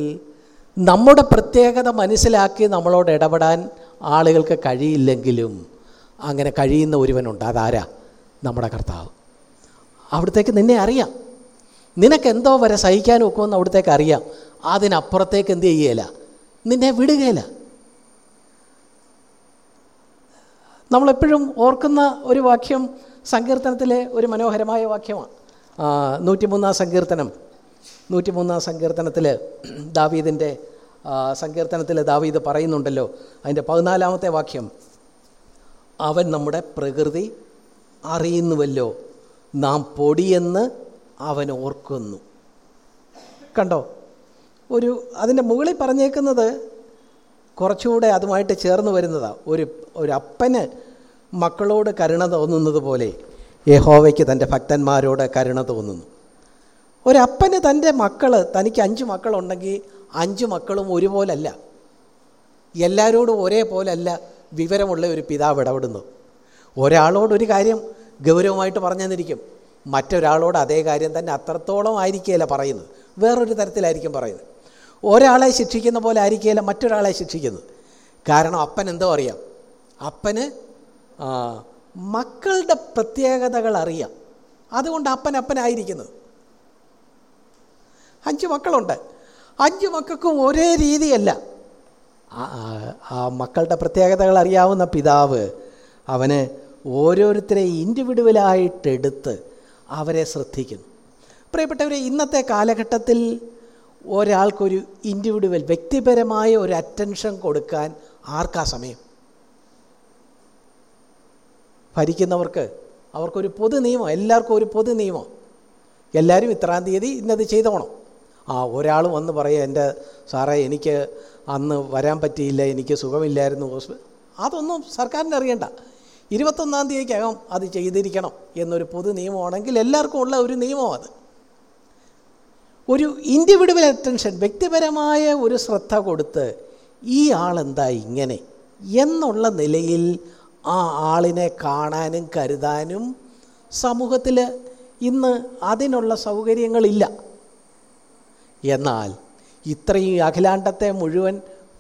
[SPEAKER 1] നമ്മുടെ പ്രത്യേകത മനസ്സിലാക്കി നമ്മളോട് ഇടപെടാൻ ആളുകൾക്ക് കഴിയില്ലെങ്കിലും അങ്ങനെ കഴിയുന്ന ഒരുവനുണ്ട് അതാരാ നമ്മുടെ കർത്താവ് അവിടത്തേക്ക് നിന്നെ അറിയാം എന്തോ വരെ സഹിക്കാനും ഒക്കെ ഒന്ന് അവിടത്തേക്ക് അറിയാം അതിനപ്പുറത്തേക്ക് എന്ത് ചെയ്യേല നിന്നെ വിടുകയില്ല നമ്മളെപ്പോഴും ഓർക്കുന്ന ഒരു വാക്യം സങ്കീർത്തനത്തിലെ ഒരു മനോഹരമായ വാക്യമാണ് നൂറ്റിമൂന്നാം സങ്കീർത്തനം നൂറ്റിമൂന്നാം സങ്കീർത്തനത്തിൽ ദാവീദിൻ്റെ സങ്കീർത്തനത്തിൽ ദാവീദ് പറയുന്നുണ്ടല്ലോ അതിൻ്റെ പതിനാലാമത്തെ വാക്യം അവൻ നമ്മുടെ പ്രകൃതി അറിയുന്നുവല്ലോ നാം പൊടിയെന്ന് അവൻ ഓർക്കുന്നു കണ്ടോ ഒരു അതിൻ്റെ മുകളിൽ പറഞ്ഞേക്കുന്നത് കുറച്ചുകൂടെ അതുമായിട്ട് ചേർന്ന് വരുന്നതാണ് ഒരു ഒരു അപ്പന് മക്കളോട് കരുണ തോന്നുന്നത് പോലെ യഹോവയ്ക്ക് തൻ്റെ ഭക്തന്മാരോട് കരുണ തോന്നുന്നു ഒരപ്പന് തൻ്റെ മക്കൾ തനിക്ക് അഞ്ച് മക്കളുണ്ടെങ്കിൽ അഞ്ച് മക്കളും ഒരുപോലല്ല എല്ലാവരോടും ഒരേപോലല്ല വിവരമുള്ള ഒരു പിതാവ് ഇടപെടുന്നു ഒരാളോടൊരു കാര്യം ഗൗരവമായിട്ട് പറഞ്ഞു തന്നിരിക്കും മറ്റൊരാളോട് അതേ കാര്യം തന്നെ അത്രത്തോളം ആയിരിക്കുകയില്ല പറയുന്നത് വേറൊരു തരത്തിലായിരിക്കും പറയുന്നത് ഒരാളെ ശിക്ഷിക്കുന്ന പോലെ ആയിരിക്കുകയില്ല മറ്റൊരാളെ ശിക്ഷിക്കുന്നത് കാരണം അപ്പൻ എന്തോ അറിയാം അപ്പന് മക്കളുടെ പ്രത്യേകതകൾ അറിയാം അതുകൊണ്ട് അപ്പൻ അപ്പനായിരിക്കുന്നത് അഞ്ച് മക്കളുണ്ട് അഞ്ച് മക്കൾക്കും ഒരേ രീതിയല്ല ആ മക്കളുടെ പ്രത്യേകതകൾ അറിയാവുന്ന പിതാവ് അവന് ഓരോരുത്തരെ ഇൻഡിവിജ്വലായിട്ടെടുത്ത് അവരെ ശ്രദ്ധിക്കുന്നു പ്രിയപ്പെട്ടവരെ ഇന്നത്തെ കാലഘട്ടത്തിൽ ഒരാൾക്കൊരു ഇൻഡിവിഡുവൽ വ്യക്തിപരമായ ഒരു അറ്റൻഷൻ കൊടുക്കാൻ ആർക്കാ സമയം ഭരിക്കുന്നവർക്ക് അവർക്കൊരു പൊതു നിയമം എല്ലാവർക്കും ഒരു പൊതു നിയമം എല്ലാവരും ഇത്രാം തീയതി ഇന്നത് ചെയ്തോണം ആ ഒരാൾ വന്ന് പറയുക എൻ്റെ സാറേ എനിക്ക് അന്ന് വരാൻ പറ്റിയില്ല എനിക്ക് സുഖമില്ലായിരുന്നു അതൊന്നും സർക്കാരിന് അറിയണ്ട ഇരുപത്തൊന്നാം തീയതിക്കകം അത് ചെയ്തിരിക്കണം എന്നൊരു പൊതു നിയമമാണെങ്കിൽ എല്ലാവർക്കും ഉള്ള ഒരു നിയമം അത് ഒരു ഇൻഡിവിഡുവൽ അറ്റൻഷൻ വ്യക്തിപരമായ ഒരു ശ്രദ്ധ കൊടുത്ത് ഈ ആളെന്താ ഇങ്ങനെ എന്നുള്ള നിലയിൽ ആ ആളിനെ കാണാനും കരുതാനും സമൂഹത്തിൽ ഇന്ന് അതിനുള്ള സൗകര്യങ്ങളില്ല എന്നാൽ ഇത്രയും അഖിലാണ്ടത്തെ മുഴുവൻ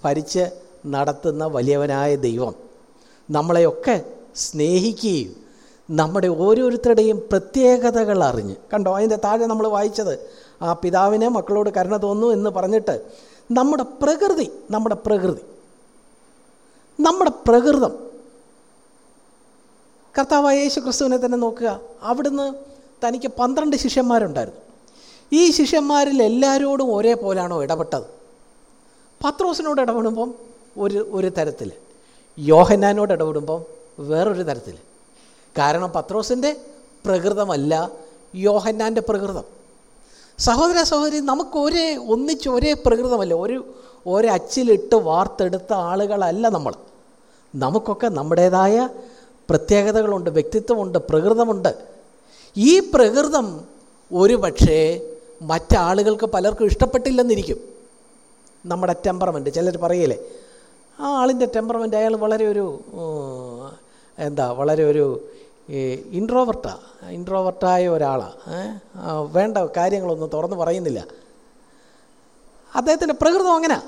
[SPEAKER 1] ഭരിച്ച് നടത്തുന്ന വലിയവനായ ദൈവം നമ്മളെയൊക്കെ സ്നേഹിക്കുകയും നമ്മുടെ ഓരോരുത്തരുടെയും പ്രത്യേകതകൾ അറിഞ്ഞ് കണ്ടോ അതിൻ്റെ താഴെ നമ്മൾ വായിച്ചത് ആ പിതാവിനെ മക്കളോട് കരുണ തോന്നു എന്ന് പറഞ്ഞിട്ട് നമ്മുടെ പ്രകൃതി നമ്മുടെ പ്രകൃതി നമ്മുടെ പ്രകൃതം കർത്താവായ യേശു ക്രിസ്തുവിനെ തന്നെ നോക്കുക അവിടുന്ന് തനിക്ക് പന്ത്രണ്ട് ശിഷ്യന്മാരുണ്ടായിരുന്നു ഈ ശിഷ്യന്മാരിൽ എല്ലാവരോടും ഒരേ പോലാണോ ഇടപെട്ടത് പത്രോസിനോട് ഇടപെടുമ്പം ഒരു ഒരു തരത്തിൽ യോഹന്നാനോട് ഇടപെടുമ്പം വേറൊരു തരത്തിൽ കാരണം പത്രോസിൻ്റെ പ്രകൃതമല്ല യോഹന്നാൻ്റെ പ്രകൃതം സഹോദര സഹോദരി നമുക്ക് ഒരേ ഒന്നിച്ച് ഒരേ പ്രകൃതമല്ല ഒരു ഒരേ അച്ചിലിട്ട് വാർത്തെടുത്ത ആളുകളല്ല നമ്മൾ നമുക്കൊക്കെ നമ്മുടേതായ പ്രത്യേകതകളുണ്ട് വ്യക്തിത്വമുണ്ട് പ്രകൃതമുണ്ട് ഈ പ്രകൃതം ഒരു പക്ഷേ മറ്റാളുകൾക്ക് പലർക്കും ഇഷ്ടപ്പെട്ടില്ലെന്നിരിക്കും നമ്മുടെ ടെമ്പറമെൻറ്റ് ചിലർ പറയലേ ആ ആളിൻ്റെ ടെമ്പറമെൻറ്റ് അയാൾ വളരെ ഒരു എന്താ വളരെ ഒരു ഇൻട്രോവർട്ടാണ് ഇൻട്രോവർട്ടായ ഒരാളാണ് വേണ്ട കാര്യങ്ങളൊന്നും തുറന്ന് പറയുന്നില്ല അദ്ദേഹത്തിൻ്റെ പ്രകൃതം അങ്ങനെ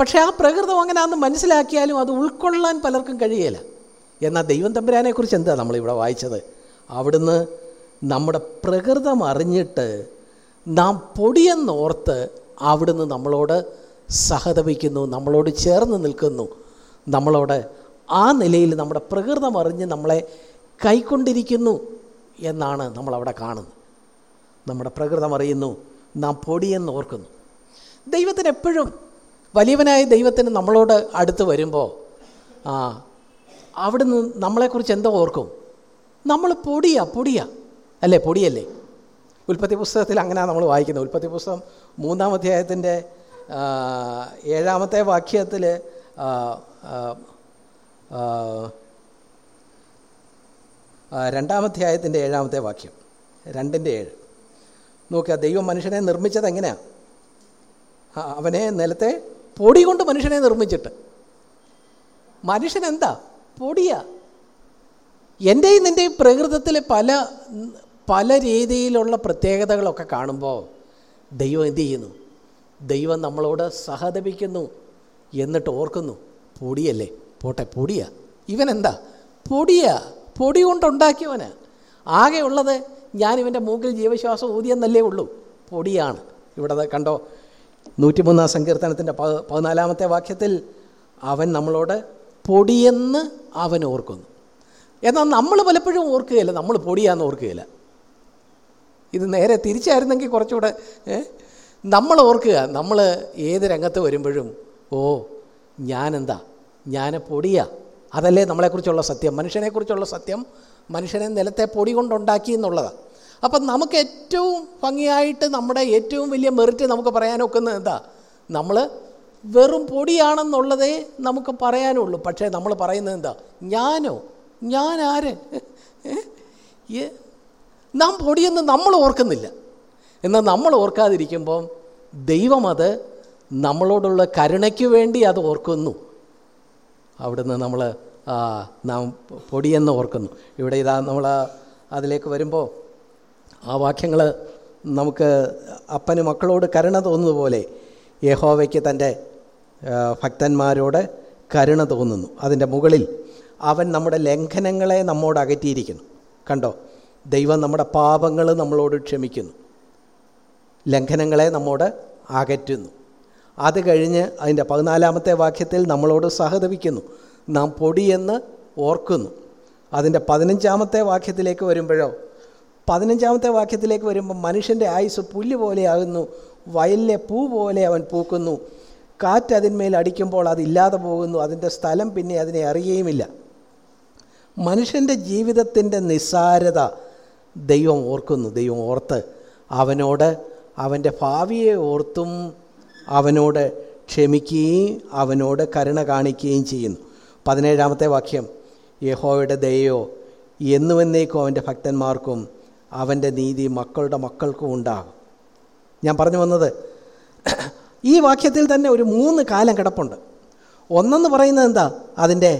[SPEAKER 1] പക്ഷേ ആ പ്രകൃതം അങ്ങനെയാണെന്ന് മനസ്സിലാക്കിയാലും അത് ഉൾക്കൊള്ളാൻ പലർക്കും കഴിയില്ല എന്നാൽ ദൈവം തമ്പുരാനെക്കുറിച്ച് എന്താ നമ്മളിവിടെ വായിച്ചത് അവിടുന്ന് നമ്മുടെ പ്രകൃതം അറിഞ്ഞിട്ട് നാം പൊടിയെന്നോർത്ത് അവിടുന്ന് നമ്മളോട് സഹതപിക്കുന്നു നമ്മളോട് ചേർന്ന് നിൽക്കുന്നു നമ്മളോട് ആ നിലയിൽ നമ്മുടെ പ്രകൃതം അറിഞ്ഞ് നമ്മളെ കൈക്കൊണ്ടിരിക്കുന്നു എന്നാണ് നമ്മളവിടെ കാണുന്നത് നമ്മുടെ പ്രകൃതം അറിയുന്നു നാം പൊടിയെന്ന് ഓർക്കുന്നു ദൈവത്തിന് എപ്പോഴും വലിയവനായ ദൈവത്തിന് നമ്മളോട് അടുത്ത് വരുമ്പോൾ ആ അവിടുന്ന് നമ്മളെക്കുറിച്ച് എന്തോ ഓർക്കും നമ്മൾ പൊടിയാ പൊടിയാ അല്ലേ പൊടിയല്ലേ ഉൽപ്പത്തി പുസ്തകത്തിൽ അങ്ങനെയാണ് നമ്മൾ വായിക്കുന്നത് ഉൽപ്പത്തി പുസ്തകം മൂന്നാം അധ്യായത്തിൻ്റെ ഏഴാമത്തെ വാക്യത്തിൽ രണ്ടാമധ്യായത്തിൻ്റെ ഏഴാമത്തെ വാക്യം രണ്ടിൻ്റെ ഏഴ് നോക്കുക ദൈവം മനുഷ്യനെ നിർമ്മിച്ചത് എങ്ങനെയാണ് അവനെ നിലത്തെ പൊടി കൊണ്ട് മനുഷ്യനെ നിർമ്മിച്ചിട്ട് മനുഷ്യൻ എന്താ പൊടിയാ എൻ്റെയും നിൻ്റെയും പ്രകൃതത്തിൽ പല പല രീതിയിലുള്ള പ്രത്യേകതകളൊക്കെ കാണുമ്പോൾ ദൈവം എന്തു ചെയ്യുന്നു ദൈവം നമ്മളോട് സഹതപിക്കുന്നു എന്നിട്ട് ഓർക്കുന്നു പൊടിയല്ലേ പോട്ടെ പൊടിയാ ഇവനെന്താ പൊടിയാ പൊടി കൊണ്ടുണ്ടാക്കിയവന് ആകെ ഉള്ളത് ഞാനിവൻ്റെ മൂക്കിൽ ജീവശ്വാസം ഊതിയെന്നല്ലേ ഉള്ളൂ പൊടിയാണ് ഇവിടെ കണ്ടോ നൂറ്റിമൂന്നാം സങ്കീർത്തനത്തിൻ്റെ പ പതിനാലാമത്തെ വാക്യത്തിൽ അവൻ നമ്മളോട് പൊടിയെന്ന് അവൻ ഓർക്കുന്നു എന്നാൽ നമ്മൾ പലപ്പോഴും ഓർക്കുകയില്ല നമ്മൾ പൊടിയാന്ന് ഓർക്കുകയില്ല ഇത് നേരെ തിരിച്ചായിരുന്നെങ്കിൽ കുറച്ചുകൂടെ നമ്മൾ ഓർക്കുക നമ്മൾ ഏത് രംഗത്ത് വരുമ്പോഴും ഓ ഞാനെന്താ ജ്ഞാനപ്പൊടിയ അതല്ലേ നമ്മളെക്കുറിച്ചുള്ള സത്യം മനുഷ്യനെക്കുറിച്ചുള്ള സത്യം മനുഷ്യനെ നിലത്തെ പൊടി കൊണ്ടുണ്ടാക്കി എന്നുള്ളതാണ് അപ്പം നമുക്ക് ഏറ്റവും ഭംഗിയായിട്ട് നമ്മുടെ ഏറ്റവും വലിയ മെറിറ്റ് നമുക്ക് പറയാനൊക്കുന്നത് എന്താ നമ്മൾ വെറും പൊടിയാണെന്നുള്ളതേ നമുക്ക് പറയാനുള്ളൂ പക്ഷേ നമ്മൾ പറയുന്നത് എന്താ ഞാനോ ഞാൻ ആര് നാം പൊടിയെന്ന് നമ്മൾ ഓർക്കുന്നില്ല എന്നാൽ നമ്മൾ ഓർക്കാതിരിക്കുമ്പം ദൈവം അത് നമ്മളോടുള്ള കരുണയ്ക്ക് വേണ്ടി അത് ഓർക്കുന്നു അവിടുന്ന് നമ്മൾ നാം പൊടിയെന്ന് ഓർക്കുന്നു ഇവിടെ ഇതാ നമ്മൾ അതിലേക്ക് വരുമ്പോൾ ആ വാക്യങ്ങൾ നമുക്ക് അപ്പന് മക്കളോട് കരുണ തോന്നുന്നതുപോലെ യഹോവയ്ക്ക് തൻ്റെ ഭക്തന്മാരോട് കരുണ തോന്നുന്നു അതിൻ്റെ മുകളിൽ അവൻ നമ്മുടെ ലംഘനങ്ങളെ നമ്മോട് അകറ്റിയിരിക്കുന്നു കണ്ടോ ദൈവം നമ്മുടെ പാപങ്ങൾ നമ്മളോട് ക്ഷമിക്കുന്നു ലംഘനങ്ങളെ നമ്മോട് അകറ്റുന്നു അത് കഴിഞ്ഞ് അതിൻ്റെ പതിനാലാമത്തെ വാക്യത്തിൽ നമ്മളോട് സഹതപിക്കുന്നു നാം പൊടിയെന്ന് ഓർക്കുന്നു അതിൻ്റെ പതിനഞ്ചാമത്തെ വാക്യത്തിലേക്ക് വരുമ്പോഴോ പതിനഞ്ചാമത്തെ വാക്യത്തിലേക്ക് വരുമ്പോൾ മനുഷ്യൻ്റെ ആയുസ് പുല്ല് പോലെയാകുന്നു വയലിലെ പൂ പോലെ അവൻ പൂക്കുന്നു കാറ്റ് അതിന്മേൽ അടിക്കുമ്പോൾ അതില്ലാതെ പോകുന്നു അതിൻ്റെ സ്ഥലം പിന്നെ അതിനെ അറിയുകയുമില്ല മനുഷ്യൻ്റെ ജീവിതത്തിൻ്റെ നിസ്സാരത ദൈവം ഓർക്കുന്നു ദൈവം ഓർത്ത് അവനോട് അവൻ്റെ ഭാവിയെ ഓർത്തും അവനോട് ക്ഷമിക്കുകയും അവനോട് കരുണ കാണിക്കുകയും ചെയ്യുന്നു പതിനേഴാമത്തെ വാക്യം യഹോയുടെ ദയയോ എന്നുവെന്നേക്കും അവൻ്റെ ഭക്തന്മാർക്കും അവൻ്റെ നീതി മക്കളുടെ മക്കൾക്കും ഉണ്ടാകും ഞാൻ പറഞ്ഞു വന്നത് ഈ വാക്യത്തിൽ തന്നെ ഒരു മൂന്ന് കാലം കിടപ്പുണ്ട് ഒന്നെന്ന് പറയുന്നത് എന്താ അതിൻ്റെ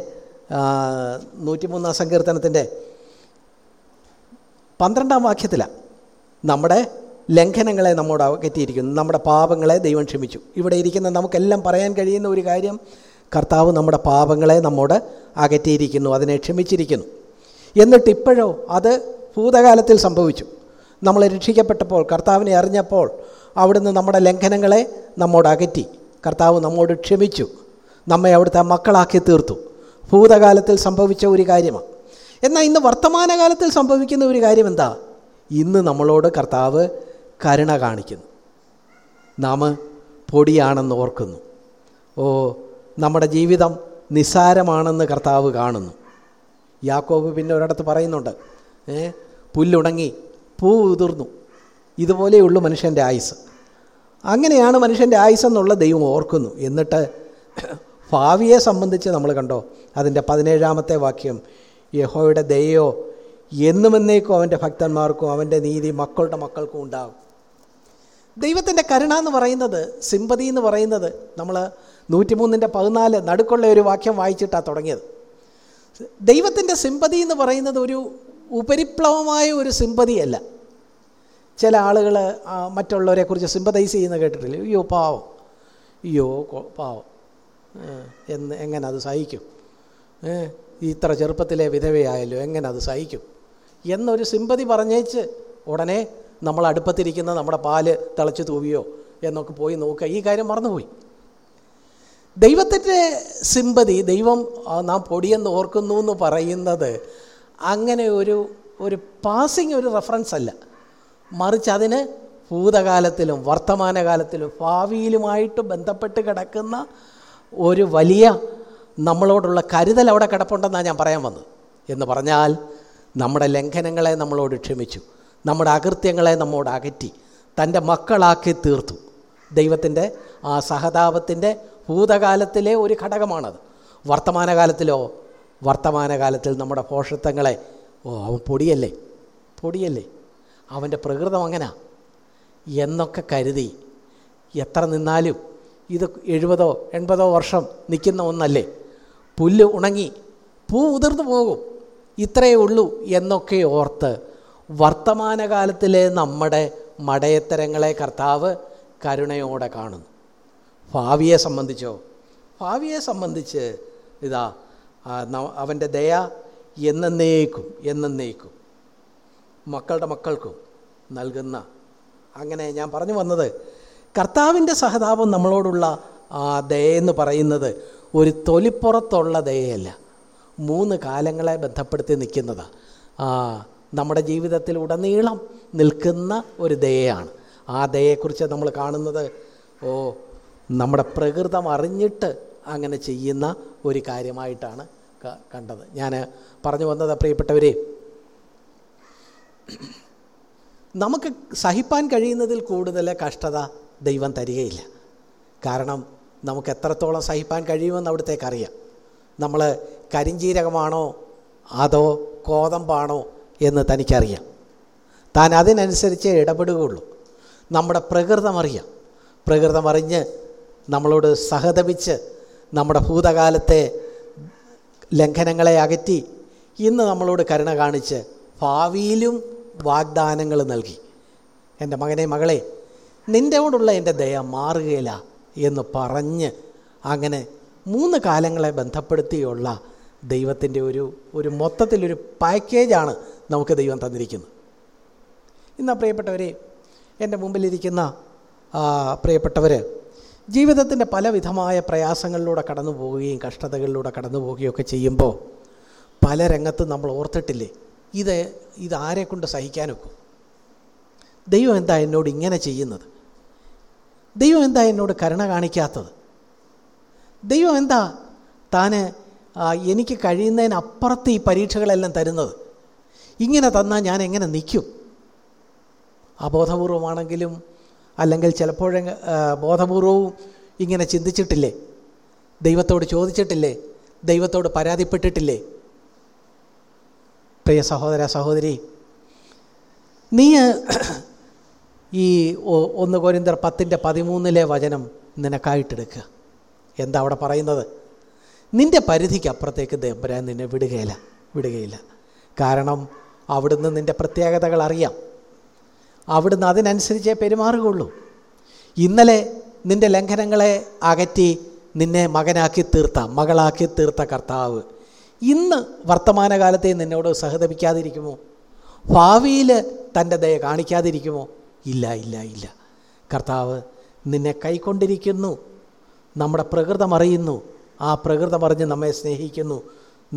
[SPEAKER 1] നൂറ്റിമൂന്നാം സങ്കീർത്തനത്തിൻ്റെ പന്ത്രണ്ടാം വാക്യത്തിലാണ് നമ്മുടെ ലംഘനങ്ങളെ നമ്മോട് അകറ്റിയിരിക്കുന്നു നമ്മുടെ പാപങ്ങളെ ദൈവം ക്ഷമിച്ചു ഇവിടെ ഇരിക്കുന്ന നമുക്കെല്ലാം പറയാൻ കഴിയുന്ന ഒരു കാര്യം കർത്താവ് നമ്മുടെ പാപങ്ങളെ നമ്മോട് അകറ്റിയിരിക്കുന്നു അതിനെ ക്ഷമിച്ചിരിക്കുന്നു എന്നിട്ട് ഇപ്പോഴോ അത് ഭൂതകാലത്തിൽ സംഭവിച്ചു നമ്മൾ രക്ഷിക്കപ്പെട്ടപ്പോൾ കർത്താവിനെ അറിഞ്ഞപ്പോൾ അവിടുന്ന് നമ്മുടെ ലംഘനങ്ങളെ നമ്മോട് അകറ്റി കർത്താവ് നമ്മോട് ക്ഷമിച്ചു നമ്മെ അവിടുത്തെ മക്കളാക്കി തീർത്തു ഭൂതകാലത്തിൽ സംഭവിച്ച ഒരു കാര്യമാണ് എന്നാൽ ഇന്ന് വർത്തമാനകാലത്തിൽ സംഭവിക്കുന്ന ഒരു കാര്യം എന്താ ഇന്ന് നമ്മളോട് കർത്താവ് കരുണ കാണിക്കുന്നു നാം പൊടിയാണെന്ന് ഓർക്കുന്നു ഓ നമ്മുടെ ജീവിതം നിസ്സാരമാണെന്ന് കർത്താവ് കാണുന്നു യാക്കോബ് പിന്നെ ഒരിടത്ത് പറയുന്നുണ്ട് ഏ പുല്ലുണങ്ങി പൂ ഉതിർന്നു ഇതുപോലെയുള്ളു മനുഷ്യൻ്റെ ആയുസ് അങ്ങനെയാണ് മനുഷ്യൻ്റെ എന്നുള്ള ദൈവം ഓർക്കുന്നു എന്നിട്ട് ഭാവിയെ സംബന്ധിച്ച് നമ്മൾ കണ്ടോ അതിൻ്റെ പതിനേഴാമത്തെ വാക്യം യഹോയുടെ ദയോ എന്നുമെന്നേക്കും അവൻ്റെ ഭക്തന്മാർക്കും അവൻ്റെ നീതി മക്കളുടെ മക്കൾക്കും ഉണ്ടാകും ദൈവത്തിൻ്റെ കരുണ എന്ന് പറയുന്നത് സിമ്പതി എന്ന് പറയുന്നത് നമ്മൾ നൂറ്റിമൂന്നിൻ്റെ പതിനാല് നടുക്കുള്ള ഒരു വാക്യം വായിച്ചിട്ടാണ് തുടങ്ങിയത് ദൈവത്തിൻ്റെ സിമ്പതി എന്ന് പറയുന്നത് ഒരു ഉപരിപ്ലവമായ ഒരു സിമ്പതിയല്ല ചില ആളുകൾ മറ്റുള്ളവരെക്കുറിച്ച് സിമ്പതൈസ് ചെയ്യുന്ന കേട്ടിട്ടില്ല അയ്യോ പാവം അയ്യോ പാവം എന്ന് എങ്ങനെ അത് സഹിക്കും ഇത്ര ചെറുപ്പത്തിലെ വിധവയായല്ലോ എങ്ങനെ അത് സഹിക്കും എന്നൊരു സിമ്പതി പറഞ്ഞേച്ച് ഉടനെ നമ്മൾ അടുപ്പത്തിരിക്കുന്ന നമ്മുടെ പാല് തിളച്ച് തൂവിയോ എന്നൊക്കെ പോയി നോക്കുക ഈ കാര്യം മറന്നുപോയി ദൈവത്തിൻ്റെ സിമ്പതി ദൈവം നാം പൊടിയെന്ന് ഓർക്കുന്നു എന്ന് പറയുന്നത് അങ്ങനെ ഒരു ഒരു പാസിങ് ഒരു റെഫറൻസ് അല്ല മറിച്ച് അതിന് ഭൂതകാലത്തിലും വർത്തമാനകാലത്തിലും ഭാവിയിലുമായിട്ട് ബന്ധപ്പെട്ട് കിടക്കുന്ന ഒരു വലിയ നമ്മളോടുള്ള കരുതൽ അവിടെ കിടപ്പുണ്ടെന്നാണ് ഞാൻ പറയാൻ വന്നത് എന്ന് പറഞ്ഞാൽ നമ്മുടെ ലംഘനങ്ങളെ നമ്മളോട് ക്ഷമിച്ചു നമ്മുടെ അകൃത്യങ്ങളെ നമ്മോട് അകറ്റി തൻ്റെ മക്കളാക്കി തീർത്തു ദൈവത്തിൻ്റെ ആ സഹതാപത്തിൻ്റെ ഭൂതകാലത്തിലെ ഒരു ഘടകമാണത് വർത്തമാനകാലത്തിലോ വർത്തമാനകാലത്തിൽ നമ്മുടെ പോഷത്വങ്ങളെ ഓ അവൻ പൊടിയല്ലേ പൊടിയല്ലേ അവൻ്റെ പ്രകൃതം അങ്ങനെ എന്നൊക്കെ കരുതി എത്ര നിന്നാലും ഇത് എഴുപതോ എൺപതോ വർഷം നിൽക്കുന്ന ഒന്നല്ലേ പുല്ല് ഉണങ്ങി പൂ ഉതിർന്നു പോകും ഇത്രയേ ഉള്ളൂ എന്നൊക്കെ ഓർത്ത് വർത്തമാനകാലത്തിലെ നമ്മുടെ മടയത്തരങ്ങളെ കർത്താവ് കരുണയോടെ കാണുന്നു ഭാവിയെ സംബന്ധിച്ചോ ഭാവിയെ സംബന്ധിച്ച് ഇതാ അവൻ്റെ ദയ എന്നേക്കും എന്നേക്കും മക്കളുടെ മക്കൾക്കും നൽകുന്ന അങ്ങനെ ഞാൻ പറഞ്ഞു വന്നത് കർത്താവിൻ്റെ സഹതാപം നമ്മളോടുള്ള ആ ദയെന്ന് പറയുന്നത് ഒരു തൊലിപ്പുറത്തുള്ള ദയയല്ല മൂന്ന് കാലങ്ങളെ ബന്ധപ്പെടുത്തി നിൽക്കുന്നതാണ് നമ്മുടെ ജീവിതത്തിൽ ഉടനീളം നിൽക്കുന്ന ഒരു ദയയാണ് ആ ദയയെക്കുറിച്ച് നമ്മൾ കാണുന്നത് ഓ നമ്മുടെ പ്രകൃതം അറിഞ്ഞിട്ട് അങ്ങനെ ചെയ്യുന്ന ഒരു കാര്യമായിട്ടാണ് കണ്ടത് ഞാൻ പറഞ്ഞു വന്നത് പ്രിയപ്പെട്ടവരെ നമുക്ക് സഹിപ്പാൻ കഴിയുന്നതിൽ കൂടുതൽ കഷ്ടത ദൈവം തരികയില്ല കാരണം നമുക്ക് എത്രത്തോളം സഹിപ്പാൻ കഴിയുമെന്ന് അവിടത്തേക്കറിയാം നമ്മൾ കരിഞ്ചീരകമാണോ അതോ കോതമ്പാണോ എന്ന് തനിക്കറിയാം താൻ അതിനനുസരിച്ച് ഇടപെടുകയുള്ളൂ നമ്മുടെ പ്രകൃതം അറിയാം പ്രകൃതം നമ്മളോട് സഹതപിച്ച് നമ്മുടെ ഭൂതകാലത്തെ ലംഘനങ്ങളെ അകറ്റി ഇന്ന് നമ്മളോട് കരുണ കാണിച്ച് ഭാവിയിലും വാഗ്ദാനങ്ങൾ നൽകി എൻ്റെ മകനെ മകളെ നിൻ്റെ കൊണ്ടുള്ള എൻ്റെ ദയ മാറുകയില്ല എന്ന് പറഞ്ഞ് അങ്ങനെ മൂന്ന് കാലങ്ങളെ ബന്ധപ്പെടുത്തിയുള്ള ദൈവത്തിൻ്റെ ഒരു ഒരു മൊത്തത്തിലൊരു പാക്കേജാണ് നമുക്ക് ദൈവം തന്നിരിക്കുന്നു ഇന്ന് പ്രിയപ്പെട്ടവരെ എൻ്റെ മുമ്പിലിരിക്കുന്ന പ്രിയപ്പെട്ടവർ ജീവിതത്തിൻ്റെ പലവിധമായ പ്രയാസങ്ങളിലൂടെ കടന്നു പോവുകയും കഷ്ടതകളിലൂടെ കടന്നു പോവുകയൊക്കെ ചെയ്യുമ്പോൾ പല രംഗത്തും നമ്മൾ ഓർത്തിട്ടില്ലേ ഇത് ഇതാരെ കൊണ്ട് സഹിക്കാനൊക്കും ദൈവം എന്താ എന്നോട് ഇങ്ങനെ ചെയ്യുന്നത് ദൈവം എന്താ എന്നോട് കരുണ കാണിക്കാത്തത് ദൈവം എന്താ താന് എനിക്ക് കഴിയുന്നതിനപ്പുറത്ത് ഈ പരീക്ഷകളെല്ലാം തരുന്നത് ഇങ്ങനെ തന്നാൽ ഞാൻ എങ്ങനെ നിൽക്കും അബോധപൂർവമാണെങ്കിലും അല്ലെങ്കിൽ ചിലപ്പോഴെ ബോധപൂർവവും ഇങ്ങനെ ചിന്തിച്ചിട്ടില്ലേ ദൈവത്തോട് ചോദിച്ചിട്ടില്ലേ ദൈവത്തോട് പരാതിപ്പെട്ടിട്ടില്ലേ പ്രിയ സഹോദര സഹോദരി നീ ഈ ഒന്ന് കോരിന്തർ പത്തിൻ്റെ പതിമൂന്നിലെ വചനം നിനക്കായിട്ടെടുക്കുക എന്താ അവിടെ പറയുന്നത് നിൻ്റെ പരിധിക്ക് അപ്പുറത്തേക്ക് ദേബ്രാൻ നിന്നെ വിടുകയില്ല വിടുകയില്ല കാരണം അവിടുന്ന് നിൻ്റെ പ്രത്യേകതകൾ അറിയാം അവിടുന്ന് അതിനനുസരിച്ചേ പെരുമാറുകയുള്ളൂ ഇന്നലെ നിൻ്റെ ലംഘനങ്ങളെ അകറ്റി നിന്നെ മകനാക്കി തീർത്ത മകളാക്കി തീർത്ത കർത്താവ് ഇന്ന് വർത്തമാനകാലത്തെ നിന്നോട് സഹതപിക്കാതിരിക്കുമോ ഭാവിയിൽ തൻ്റെ ദയ കാണിക്കാതിരിക്കുമോ ഇല്ല ഇല്ല ഇല്ല കർത്താവ് നിന്നെ കൈക്കൊണ്ടിരിക്കുന്നു നമ്മുടെ പ്രകൃതം അറിയുന്നു ആ പ്രകൃതം നമ്മെ സ്നേഹിക്കുന്നു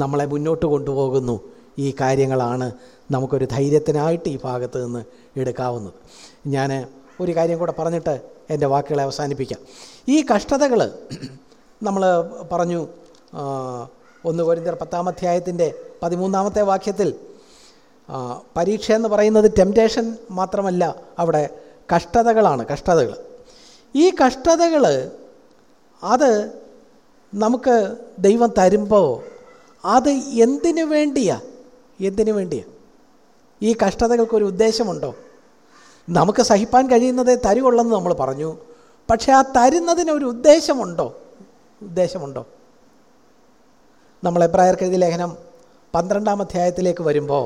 [SPEAKER 1] നമ്മളെ മുന്നോട്ട് കൊണ്ടുപോകുന്നു ഈ കാര്യങ്ങളാണ് നമുക്കൊരു ധൈര്യത്തിനായിട്ട് ഈ ഭാഗത്ത് നിന്ന് എടുക്കാവുന്നത് ഞാൻ ഒരു കാര്യം കൂടെ പറഞ്ഞിട്ട് എൻ്റെ വാക്കുകളെ അവസാനിപ്പിക്കാം ഈ കഷ്ടതകൾ <clears throat> നമ്മൾ പറഞ്ഞു ഒന്ന് കോരിന്തർ പത്താം അധ്യായത്തിൻ്റെ പതിമൂന്നാമത്തെ വാക്യത്തിൽ പരീക്ഷ എന്ന് പറയുന്നത് ടെംറ്റേഷൻ മാത്രമല്ല അവിടെ കഷ്ടതകളാണ് കഷ്ടതകൾ ഈ കഷ്ടതകൾ അത് നമുക്ക് ദൈവം തരുമ്പോൾ അത് എന്തിനു വേണ്ടിയാണ് എന്തിനു വേണ്ടിയാണ് ഈ കഷ്ടതകൾക്ക് ഒരു ഉദ്ദേശമുണ്ടോ നമുക്ക് സഹിപ്പാൻ കഴിയുന്നതേ തരുവുള്ളെന്ന് നമ്മൾ പറഞ്ഞു പക്ഷേ ആ തരുന്നതിന് ഒരു ഉദ്ദേശമുണ്ടോ ഉദ്ദേശമുണ്ടോ നമ്മൾ എബ്രായർക്കെഴുതി ലേഖനം പന്ത്രണ്ടാം അധ്യായത്തിലേക്ക് വരുമ്പോൾ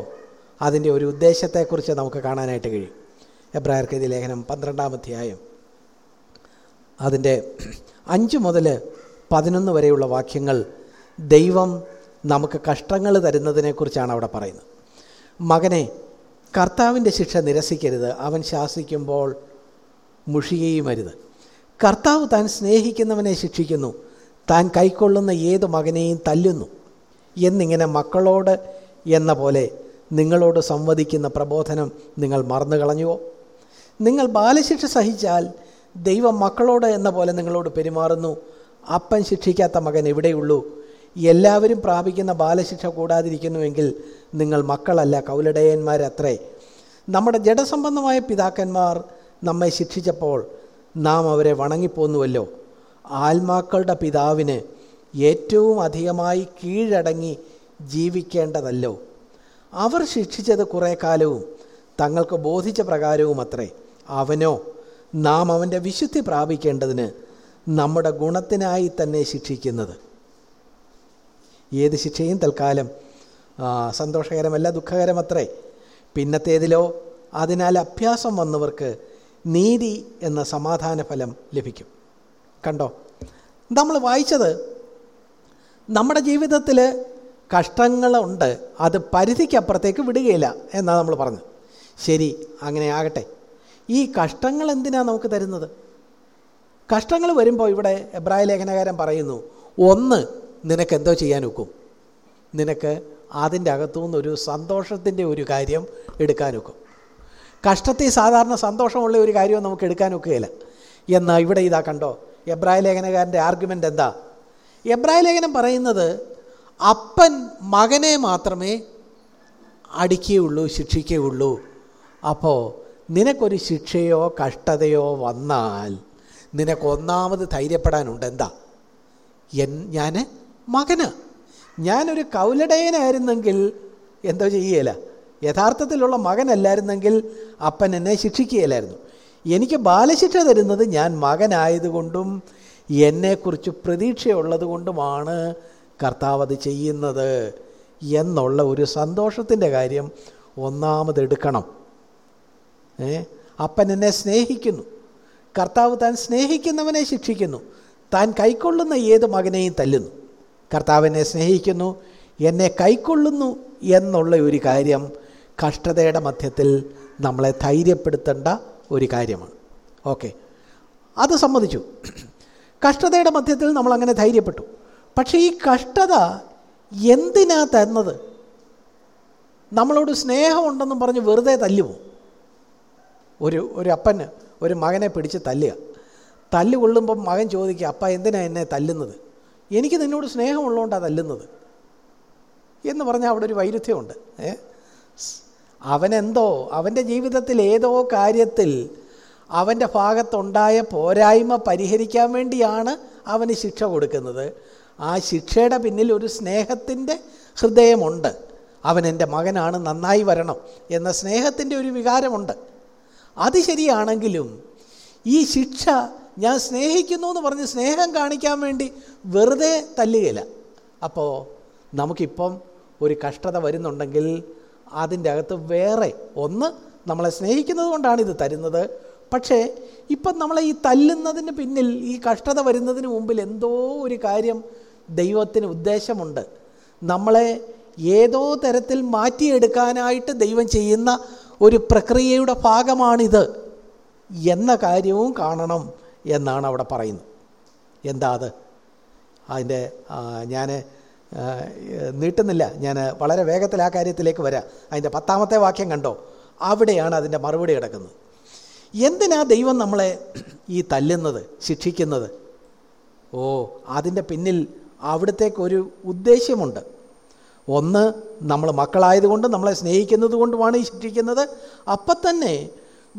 [SPEAKER 1] അതിൻ്റെ ഒരു ഉദ്ദേശത്തെക്കുറിച്ച് നമുക്ക് കാണാനായിട്ട് കഴിയും എബ്രായർക്കെഴുതി ലേഖനം പന്ത്രണ്ടാം അധ്യായം അതിൻ്റെ അഞ്ച് മുതൽ പതിനൊന്ന് വരെയുള്ള വാക്യങ്ങൾ ദൈവം നമുക്ക് കഷ്ടങ്ങൾ തരുന്നതിനെക്കുറിച്ചാണ് അവിടെ പറയുന്നത് മകനെ കർത്താവിൻ്റെ ശിക്ഷ നിരസിക്കരുത് അവൻ ശാസിക്കുമ്പോൾ മുഷിയുകയും അരുത് കർത്താവ് താൻ സ്നേഹിക്കുന്നവനെ ശിക്ഷിക്കുന്നു താൻ കൈക്കൊള്ളുന്ന ഏത് മകനെയും തല്ലുന്നു എന്നിങ്ങനെ മക്കളോട് എന്ന പോലെ നിങ്ങളോട് സംവദിക്കുന്ന പ്രബോധനം നിങ്ങൾ മറന്നു കളഞ്ഞുവോ നിങ്ങൾ ബാലശിക്ഷ സഹിച്ചാൽ ദൈവം മക്കളോട് എന്ന പോലെ നിങ്ങളോട് പെരുമാറുന്നു അപ്പൻ ശിക്ഷിക്കാത്ത മകൻ എവിടെയുള്ളൂ എല്ലാവരും പ്രാപിക്കുന്ന ബാലശിക്ഷ കൂടാതിരിക്കുന്നുവെങ്കിൽ നിങ്ങൾ മക്കളല്ല കൗലടയന്മാരത്രേ നമ്മുടെ ജഡസംബന്ധമായ പിതാക്കന്മാർ നമ്മെ ശിക്ഷിച്ചപ്പോൾ നാം അവരെ വണങ്ങിപ്പോന്നുവല്ലോ ആത്മാക്കളുടെ പിതാവിന് ഏറ്റവും അധികമായി കീഴടങ്ങി ജീവിക്കേണ്ടതല്ലോ അവർ ശിക്ഷിച്ചത് കുറേ കാലവും തങ്ങൾക്ക് ബോധിച്ച പ്രകാരവും അത്രേ അവനോ നാം അവൻ്റെ വിശുദ്ധി പ്രാപിക്കേണ്ടതിന് നമ്മുടെ ഗുണത്തിനായി തന്നെ ശിക്ഷിക്കുന്നത് ഏത് ശിക്ഷയും തൽക്കാലം സന്തോഷകരമല്ല ദുഃഖകരമത്രേ പിന്നത്തേതിലോ അതിനാൽ അഭ്യാസം വന്നവർക്ക് നീതി എന്ന സമാധാന ഫലം ലഭിക്കും കണ്ടോ നമ്മൾ വായിച്ചത് നമ്മുടെ ജീവിതത്തിൽ കഷ്ടങ്ങളുണ്ട് അത് പരിധിക്കപ്പുറത്തേക്ക് വിടുകയില്ല എന്നാണ് നമ്മൾ പറഞ്ഞത് ശരി അങ്ങനെ ആകട്ടെ ഈ കഷ്ടങ്ങൾ എന്തിനാണ് നമുക്ക് തരുന്നത് കഷ്ടങ്ങൾ വരുമ്പോൾ ഇവിടെ എബ്രായ ലേഖനകാരൻ പറയുന്നു ഒന്ന് നിനക്ക് എന്തോ ചെയ്യാൻ ഒക്കും നിനക്ക് അതിൻ്റെ അകത്തു ഒരു സന്തോഷത്തിൻ്റെ ഒരു കാര്യം എടുക്കാനൊക്കും കഷ്ടത്തിൽ സാധാരണ സന്തോഷമുള്ള ഒരു കാര്യവും നമുക്ക് എടുക്കാനൊക്കുകയില്ല എന്നാൽ ഇവിടെ ഇതാ കണ്ടോ എബ്രായ ലേഖനകാരൻ്റെ ആർഗ്യുമെൻ്റ് എന്താ എബ്രായ ലേഖനം പറയുന്നത് അപ്പൻ മകനെ മാത്രമേ അടിക്കുകയുള്ളൂ ശിക്ഷിക്കുകയുള്ളൂ അപ്പോൾ നിനക്കൊരു ശിക്ഷയോ കഷ്ടതയോ വന്നാൽ നിനക്ക് ധൈര്യപ്പെടാനുണ്ട് എന്താ എൻ ഞാൻ മകന് ഞാനൊരു കൗലടയനായിരുന്നെങ്കിൽ എന്തോ ചെയ്യുകയില്ല യഥാർത്ഥത്തിലുള്ള മകനല്ലായിരുന്നെങ്കിൽ അപ്പൻ എന്നെ ശിക്ഷിക്കുകയില്ലായിരുന്നു എനിക്ക് ബാലശിക്ഷ തരുന്നത് ഞാൻ മകനായതുകൊണ്ടും എന്നെക്കുറിച്ച് കൊണ്ടുമാണ് കർത്താവ് അത് ചെയ്യുന്നത് എന്നുള്ള ഒരു സന്തോഷത്തിൻ്റെ കാര്യം ഒന്നാമത് എടുക്കണം ഏ അപ്പൻ എന്നെ സ്നേഹിക്കുന്നു കർത്താവ് താൻ സ്നേഹിക്കുന്നവനെ ശിക്ഷിക്കുന്നു താൻ കൈക്കൊള്ളുന്ന ഏത് മകനെയും തല്ലുന്നു കർത്താവിനെ സ്നേഹിക്കുന്നു എന്നെ കൈക്കൊള്ളുന്നു എന്നുള്ള ഒരു കാര്യം കഷ്ടതയുടെ മധ്യത്തിൽ നമ്മളെ ധൈര്യപ്പെടുത്തേണ്ട ഒരു കാര്യമാണ് ഓക്കെ അത് സമ്മതിച്ചു കഷ്ടതയുടെ മധ്യത്തിൽ നമ്മൾ അങ്ങനെ ധൈര്യപ്പെട്ടു പക്ഷേ ഈ കഷ്ടത എന്തിനാ തന്നത് നമ്മളോട് സ്നേഹമുണ്ടെന്നും പറഞ്ഞ് വെറുതെ തല്ലുമോ ഒരു ഒരു അപ്പന് ഒരു മകനെ പിടിച്ച് തല്ലുക തല്ലുകൊള്ളുമ്പം മകൻ ചോദിക്കുക അപ്പ എന്തിനാണ് എന്നെ തല്ലുന്നത് എനിക്ക് നിന്നോട് സ്നേഹമുള്ളതുകൊണ്ട് അതല്ലുന്നത് എന്ന് പറഞ്ഞാൽ അവിടെ ഒരു വൈരുദ്ധ്യമുണ്ട് ഏ അവനെന്തോ അവൻ്റെ ജീവിതത്തിൽ ഏതോ കാര്യത്തിൽ അവൻ്റെ ഭാഗത്തുണ്ടായ പോരായ്മ പരിഹരിക്കാൻ വേണ്ടിയാണ് അവന് ശിക്ഷ കൊടുക്കുന്നത് ആ ശിക്ഷയുടെ പിന്നിൽ ഒരു സ്നേഹത്തിൻ്റെ ഹൃദയമുണ്ട് അവൻ എൻ്റെ മകനാണ് നന്നായി വരണം എന്ന സ്നേഹത്തിൻ്റെ ഒരു വികാരമുണ്ട് അത് ശരിയാണെങ്കിലും ഈ ശിക്ഷ ഞാൻ സ്നേഹിക്കുന്നു എന്ന് പറഞ്ഞ് സ്നേഹം കാണിക്കാൻ വേണ്ടി വെറുതെ തല്ലുകയില്ല അപ്പോൾ നമുക്കിപ്പം ഒരു കഷ്ടത വരുന്നുണ്ടെങ്കിൽ അതിൻ്റെ അകത്ത് വേറെ ഒന്ന് നമ്മളെ സ്നേഹിക്കുന്നത് കൊണ്ടാണ് ഇത് തരുന്നത് പക്ഷേ ഇപ്പം നമ്മളെ ഈ തല്ലുന്നതിന് പിന്നിൽ ഈ കഷ്ടത വരുന്നതിന് മുമ്പിൽ എന്തോ ഒരു കാര്യം ദൈവത്തിന് ഉദ്ദേശമുണ്ട് നമ്മളെ ഏതോ തരത്തിൽ മാറ്റിയെടുക്കാനായിട്ട് ദൈവം ചെയ്യുന്ന ഒരു പ്രക്രിയയുടെ ഭാഗമാണിത് എന്ന കാര്യവും കാണണം എന്നാണ് അവിടെ പറയുന്നത് എന്താ അത് അതിൻ്റെ ഞാൻ നീട്ടുന്നില്ല ഞാൻ വളരെ വേഗത്തിൽ ആ കാര്യത്തിലേക്ക് വരാം അതിൻ്റെ പത്താമത്തെ വാക്യം കണ്ടോ അവിടെയാണ് അതിൻ്റെ മറുപടി കിടക്കുന്നത് എന്തിനാ ദൈവം നമ്മളെ ഈ തല്ലുന്നത് ശിക്ഷിക്കുന്നത് ഓ അതിൻ്റെ പിന്നിൽ അവിടത്തേക്കൊരു ഉദ്ദേശ്യമുണ്ട് ഒന്ന് നമ്മൾ മക്കളായതുകൊണ്ട് നമ്മളെ സ്നേഹിക്കുന്നത് കൊണ്ടുമാണ് ഈ ശിക്ഷിക്കുന്നത് അപ്പം തന്നെ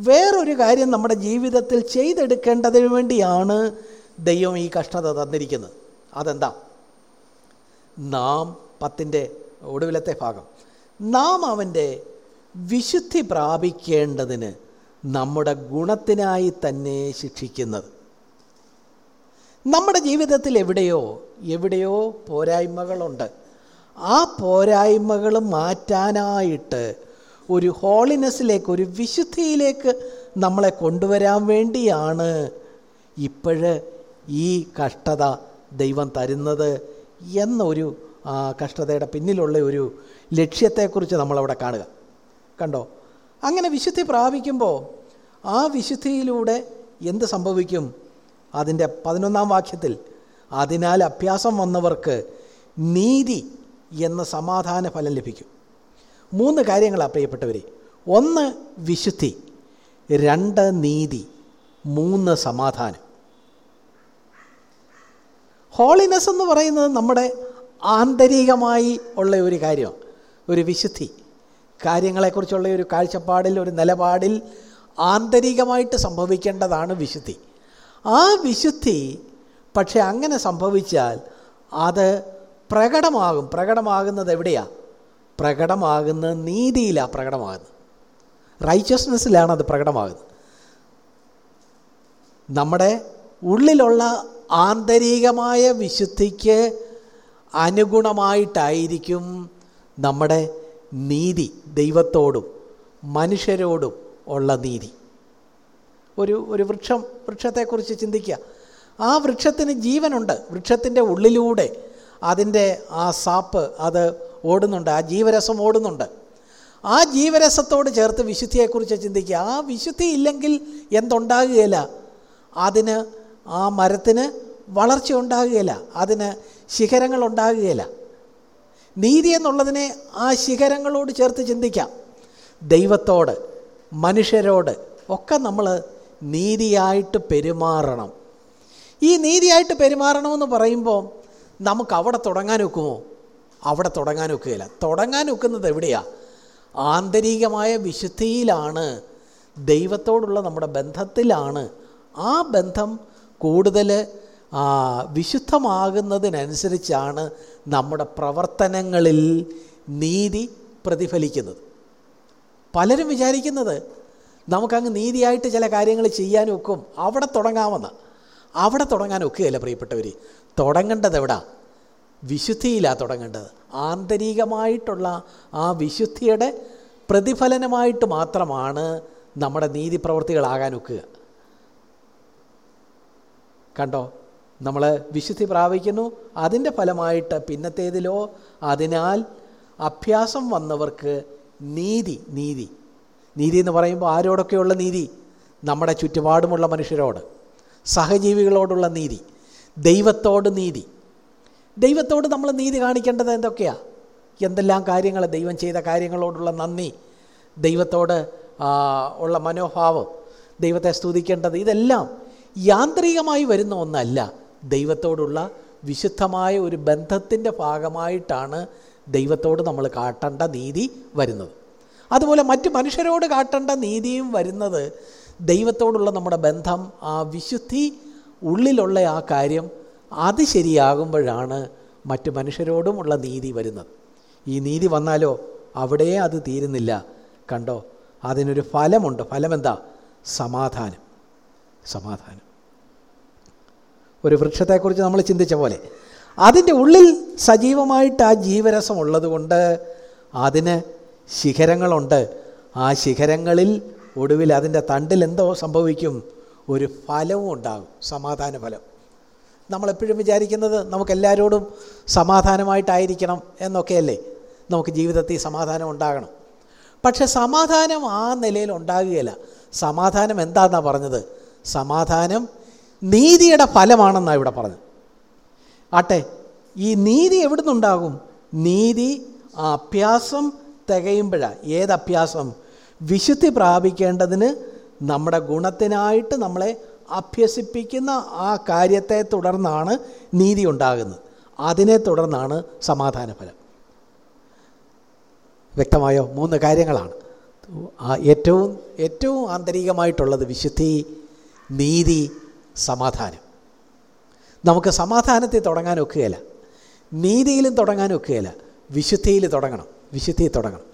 [SPEAKER 1] വേറൊരു കാര്യം നമ്മുടെ ജീവിതത്തിൽ ചെയ്തെടുക്കേണ്ടതിന് വേണ്ടിയാണ് ദൈവം ഈ കഷ്ടത തന്നിരിക്കുന്നത് അതെന്താ നാം പത്തിൻ്റെ ഒടുവിലത്തെ ഭാഗം നാം അവൻ്റെ വിശുദ്ധി പ്രാപിക്കേണ്ടതിന് നമ്മുടെ ഗുണത്തിനായി തന്നെ ശിക്ഷിക്കുന്നത് നമ്മുടെ ജീവിതത്തിൽ എവിടെയോ എവിടെയോ പോരായ്മകളുണ്ട് ആ പോരായ്മകൾ മാറ്റാനായിട്ട് ഒരു ഹോളിനെസ്സിലേക്ക് ഒരു വിശുദ്ധിയിലേക്ക് നമ്മളെ കൊണ്ടുവരാൻ വേണ്ടിയാണ് ഇപ്പോഴ് ഈ കഷ്ടത ദൈവം തരുന്നത് എന്നൊരു കഷ്ടതയുടെ പിന്നിലുള്ള ഒരു ലക്ഷ്യത്തെക്കുറിച്ച് നമ്മളവിടെ കാണുക കണ്ടോ അങ്ങനെ വിശുദ്ധി പ്രാപിക്കുമ്പോൾ ആ വിശുദ്ധിയിലൂടെ എന്ത് സംഭവിക്കും അതിൻ്റെ പതിനൊന്നാം വാക്യത്തിൽ അതിനാൽ അഭ്യാസം വന്നവർക്ക് നീതി എന്ന സമാധാന ഫലം ലഭിക്കും മൂന്ന് കാര്യങ്ങളാണ് പ്രിയപ്പെട്ടവർ ഒന്ന് വിശുദ്ധി രണ്ട് നീതി മൂന്ന് സമാധാനം ഹോളിനെസ് എന്ന് പറയുന്നത് നമ്മുടെ ആന്തരികമായി ഉള്ള ഒരു കാര്യമാണ് ഒരു വിശുദ്ധി കാര്യങ്ങളെക്കുറിച്ചുള്ള ഒരു കാഴ്ചപ്പാടിൽ ഒരു നിലപാടിൽ ആന്തരികമായിട്ട് സംഭവിക്കേണ്ടതാണ് വിശുദ്ധി ആ വിശുദ്ധി പക്ഷേ അങ്ങനെ സംഭവിച്ചാൽ അത് പ്രകടമാകും പ്രകടമാകുന്നത് എവിടെയാണ് പ്രകടമാകുന്ന നീതിയിലാണ് പ്രകടമാകുന്നത് റൈച്ചസ്നെസ്സിലാണ് അത് പ്രകടമാകുന്നത് നമ്മുടെ ഉള്ളിലുള്ള ആന്തരികമായ വിശുദ്ധിക്ക് അനുഗുണമായിട്ടായിരിക്കും നമ്മുടെ നീതി ദൈവത്തോടും മനുഷ്യരോടും ഉള്ള നീതി ഒരു ഒരു വൃക്ഷം വൃക്ഷത്തെക്കുറിച്ച് ചിന്തിക്കുക ആ വൃക്ഷത്തിന് ജീവനുണ്ട് വൃക്ഷത്തിൻ്റെ ഉള്ളിലൂടെ അതിൻ്റെ ആ സാപ്പ് അത് ഓടുന്നുണ്ട് ആ ജീവരസം ഓടുന്നുണ്ട് ആ ജീവരസത്തോട് ചേർത്ത് വിശുദ്ധിയെക്കുറിച്ച് ചിന്തിക്കുക ആ വിശുദ്ധി ഇല്ലെങ്കിൽ എന്തുണ്ടാകുകയില്ല അതിന് ആ മരത്തിന് വളർച്ച ഉണ്ടാകുകയില്ല അതിന് ശിഖരങ്ങൾ ഉണ്ടാകുകയില്ല നീതി എന്നുള്ളതിനെ ആ ശിഖരങ്ങളോട് ചേർത്ത് ചിന്തിക്കാം ദൈവത്തോട് മനുഷ്യരോട് ഒക്കെ നമ്മൾ നീതിയായിട്ട് പെരുമാറണം ഈ നീതിയായിട്ട് പെരുമാറണമെന്ന് പറയുമ്പോൾ നമുക്ക് അവിടെ തുടങ്ങാനൊക്കുമോ അവിടെ തുടങ്ങാൻ ഒക്കുകയില്ല തുടങ്ങാൻ ഒക്കുന്നത് എവിടെയാണ് ആന്തരികമായ വിശുദ്ധിയിലാണ് ദൈവത്തോടുള്ള നമ്മുടെ ബന്ധത്തിലാണ് ആ ബന്ധം കൂടുതൽ വിശുദ്ധമാകുന്നതിനനുസരിച്ചാണ് നമ്മുടെ പ്രവർത്തനങ്ങളിൽ നീതി പ്രതിഫലിക്കുന്നത് പലരും വിചാരിക്കുന്നത് നമുക്കങ്ങ് നീതിയായിട്ട് ചില കാര്യങ്ങൾ ചെയ്യാനൊക്കും അവിടെ തുടങ്ങാമെന്ന് അവിടെ തുടങ്ങാൻ ഒക്കുകയില്ല പ്രിയപ്പെട്ടവർ തുടങ്ങേണ്ടത് എവിടാ വിശുദ്ധിയിലാണ് തുടങ്ങേണ്ടത് ആന്തരികമായിട്ടുള്ള ആ വിശുദ്ധിയുടെ പ്രതിഫലനമായിട്ട് മാത്രമാണ് നമ്മുടെ നീതി പ്രവൃത്തികളാകാൻ ഒക്കുക കണ്ടോ നമ്മൾ വിശുദ്ധി പ്രാപിക്കുന്നു അതിൻ്റെ ഫലമായിട്ട് പിന്നത്തേതിലോ അതിനാൽ അഭ്യാസം വന്നവർക്ക് നീതി നീതി നീതി എന്ന് പറയുമ്പോൾ ആരോടൊക്കെയുള്ള നീതി നമ്മുടെ ചുറ്റുപാടുമുള്ള മനുഷ്യരോട് സഹജീവികളോടുള്ള നീതി ദൈവത്തോട് നീതി ദൈവത്തോട് നമ്മൾ നീതി കാണിക്കേണ്ടത് എന്തൊക്കെയാണ് എന്തെല്ലാം കാര്യങ്ങൾ ദൈവം ചെയ്ത കാര്യങ്ങളോടുള്ള നന്ദി ദൈവത്തോട് ഉള്ള മനോഭാവം ദൈവത്തെ സ്തുതിക്കേണ്ടത് ഇതെല്ലാം യാന്ത്രികമായി വരുന്ന ഒന്നല്ല ദൈവത്തോടുള്ള വിശുദ്ധമായ ഒരു ബന്ധത്തിൻ്റെ ഭാഗമായിട്ടാണ് ദൈവത്തോട് നമ്മൾ കാട്ടേണ്ട നീതി വരുന്നത് അതുപോലെ മറ്റ് മനുഷ്യരോട് കാട്ടേണ്ട നീതിയും വരുന്നത് ദൈവത്തോടുള്ള നമ്മുടെ ബന്ധം ആ വിശുദ്ധി ഉള്ളിലുള്ള ആ കാര്യം അത് ശരിയാകുമ്പോഴാണ് മറ്റു മനുഷ്യരോടുമുള്ള നീതി വരുന്നത് ഈ നീതി വന്നാലോ അവിടെ അത് തീരുന്നില്ല കണ്ടോ അതിനൊരു ഫലമുണ്ട് ഫലമെന്താ സമാധാനം സമാധാനം ഒരു വൃക്ഷത്തെക്കുറിച്ച് നമ്മൾ ചിന്തിച്ച പോലെ അതിൻ്റെ ഉള്ളിൽ സജീവമായിട്ട് ആ ജീവരസം ഉള്ളതുകൊണ്ട് അതിന് ശിഖരങ്ങളുണ്ട് ആ ശിഖരങ്ങളിൽ ഒടുവിൽ അതിൻ്റെ തണ്ടിൽ എന്തോ സംഭവിക്കും ഒരു ഫലവും ഉണ്ടാകും സമാധാന ഫലം നമ്മളെപ്പോഴും വിചാരിക്കുന്നത് നമുക്കെല്ലാവരോടും സമാധാനമായിട്ടായിരിക്കണം എന്നൊക്കെയല്ലേ നമുക്ക് ജീവിതത്തിൽ സമാധാനം ഉണ്ടാകണം പക്ഷെ സമാധാനം ആ നിലയിൽ ഉണ്ടാകുകയില്ല സമാധാനം എന്താണെന്നാണ് പറഞ്ഞത് സമാധാനം നീതിയുടെ ഫലമാണെന്നാണ് ഇവിടെ പറഞ്ഞത് ആട്ടെ ഈ നീതി എവിടെ നിന്നുണ്ടാകും നീതി അഭ്യാസം തികയുമ്പോഴാണ് ഏതഭ്യാസം വിശുദ്ധി പ്രാപിക്കേണ്ടതിന് നമ്മുടെ ഗുണത്തിനായിട്ട് നമ്മളെ അഭ്യസിപ്പിക്കുന്ന ആ കാര്യത്തെ തുടർന്നാണ് നീതി ഉണ്ടാകുന്നത് അതിനെ തുടർന്നാണ് സമാധാന ഫലം വ്യക്തമായോ മൂന്ന് കാര്യങ്ങളാണ് ഏറ്റവും ഏറ്റവും ആന്തരികമായിട്ടുള്ളത് വിശുദ്ധി നീതി സമാധാനം നമുക്ക് സമാധാനത്തിൽ തുടങ്ങാൻ ഒക്കുകയില്ല നീതിയിലും തുടങ്ങാൻ ഒക്കുകയില്ല വിശുദ്ധിയിൽ തുടങ്ങണം വിശുദ്ധിയിൽ തുടങ്ങണം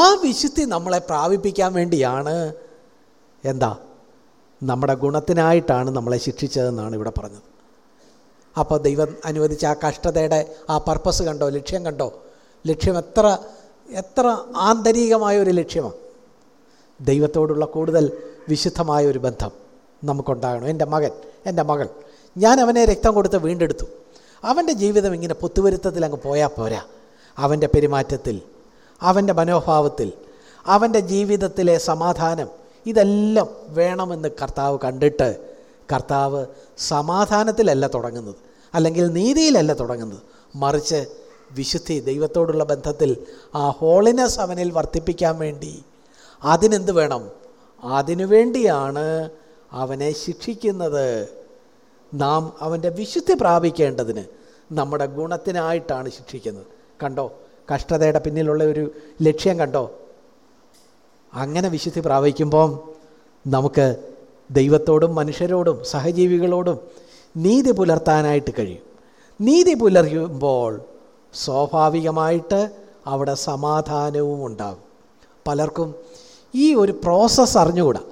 [SPEAKER 1] ആ വിശുദ്ധി നമ്മളെ പ്രാപിപ്പിക്കാൻ വേണ്ടിയാണ് എന്താ നമ്മുടെ ഗുണത്തിനായിട്ടാണ് നമ്മളെ ശിക്ഷിച്ചതെന്നാണ് ഇവിടെ പറഞ്ഞത് അപ്പോൾ ദൈവം അനുവദിച്ച ആ കഷ്ടതയുടെ ആ പർപ്പസ് കണ്ടോ ലക്ഷ്യം കണ്ടോ ലക്ഷ്യം എത്ര എത്ര ആന്തരികമായ ഒരു ലക്ഷ്യമാണ് ദൈവത്തോടുള്ള കൂടുതൽ വിശുദ്ധമായ ഒരു ബന്ധം നമുക്കുണ്ടാകണം എൻ്റെ മകൻ എൻ്റെ മകൾ ഞാൻ അവനെ രക്തം കൊടുത്ത് വീണ്ടെടുത്തു അവൻ്റെ ജീവിതം ഇങ്ങനെ പൊത്തുവരുത്തത്തിൽ അങ്ങ് പോയാൽ പോരാ അവൻ്റെ പെരുമാറ്റത്തിൽ അവൻ്റെ മനോഭാവത്തിൽ അവൻ്റെ ജീവിതത്തിലെ സമാധാനം ഇതെല്ലാം വേണമെന്ന് കർത്താവ് കണ്ടിട്ട് കർത്താവ് സമാധാനത്തിലല്ല തുടങ്ങുന്നത് അല്ലെങ്കിൽ നീതിയിലല്ല തുടങ്ങുന്നത് മറിച്ച് വിശുദ്ധി ദൈവത്തോടുള്ള ബന്ധത്തിൽ ആ ഹോളിനെസ് അവനിൽ വർദ്ധിപ്പിക്കാൻ വേണ്ടി അതിനെന്ത് വേണം അതിനു വേണ്ടിയാണ് അവനെ ശിക്ഷിക്കുന്നത് നാം അവൻ്റെ വിശുദ്ധി പ്രാപിക്കേണ്ടതിന് നമ്മുടെ ഗുണത്തിനായിട്ടാണ് ശിക്ഷിക്കുന്നത് കണ്ടോ കഷ്ടതയുടെ പിന്നിലുള്ള ഒരു ലക്ഷ്യം കണ്ടോ അങ്ങനെ വിശുദ്ധി പ്രാപിക്കുമ്പോൾ നമുക്ക് ദൈവത്തോടും മനുഷ്യരോടും സഹജീവികളോടും നീതി പുലർത്താനായിട്ട് കഴിയും നീതി പുലരുമ്പോൾ സ്വാഭാവികമായിട്ട് അവിടെ സമാധാനവും ഉണ്ടാകും പലർക്കും ഈ ഒരു പ്രോസസ്സ് അറിഞ്ഞുകൂടാ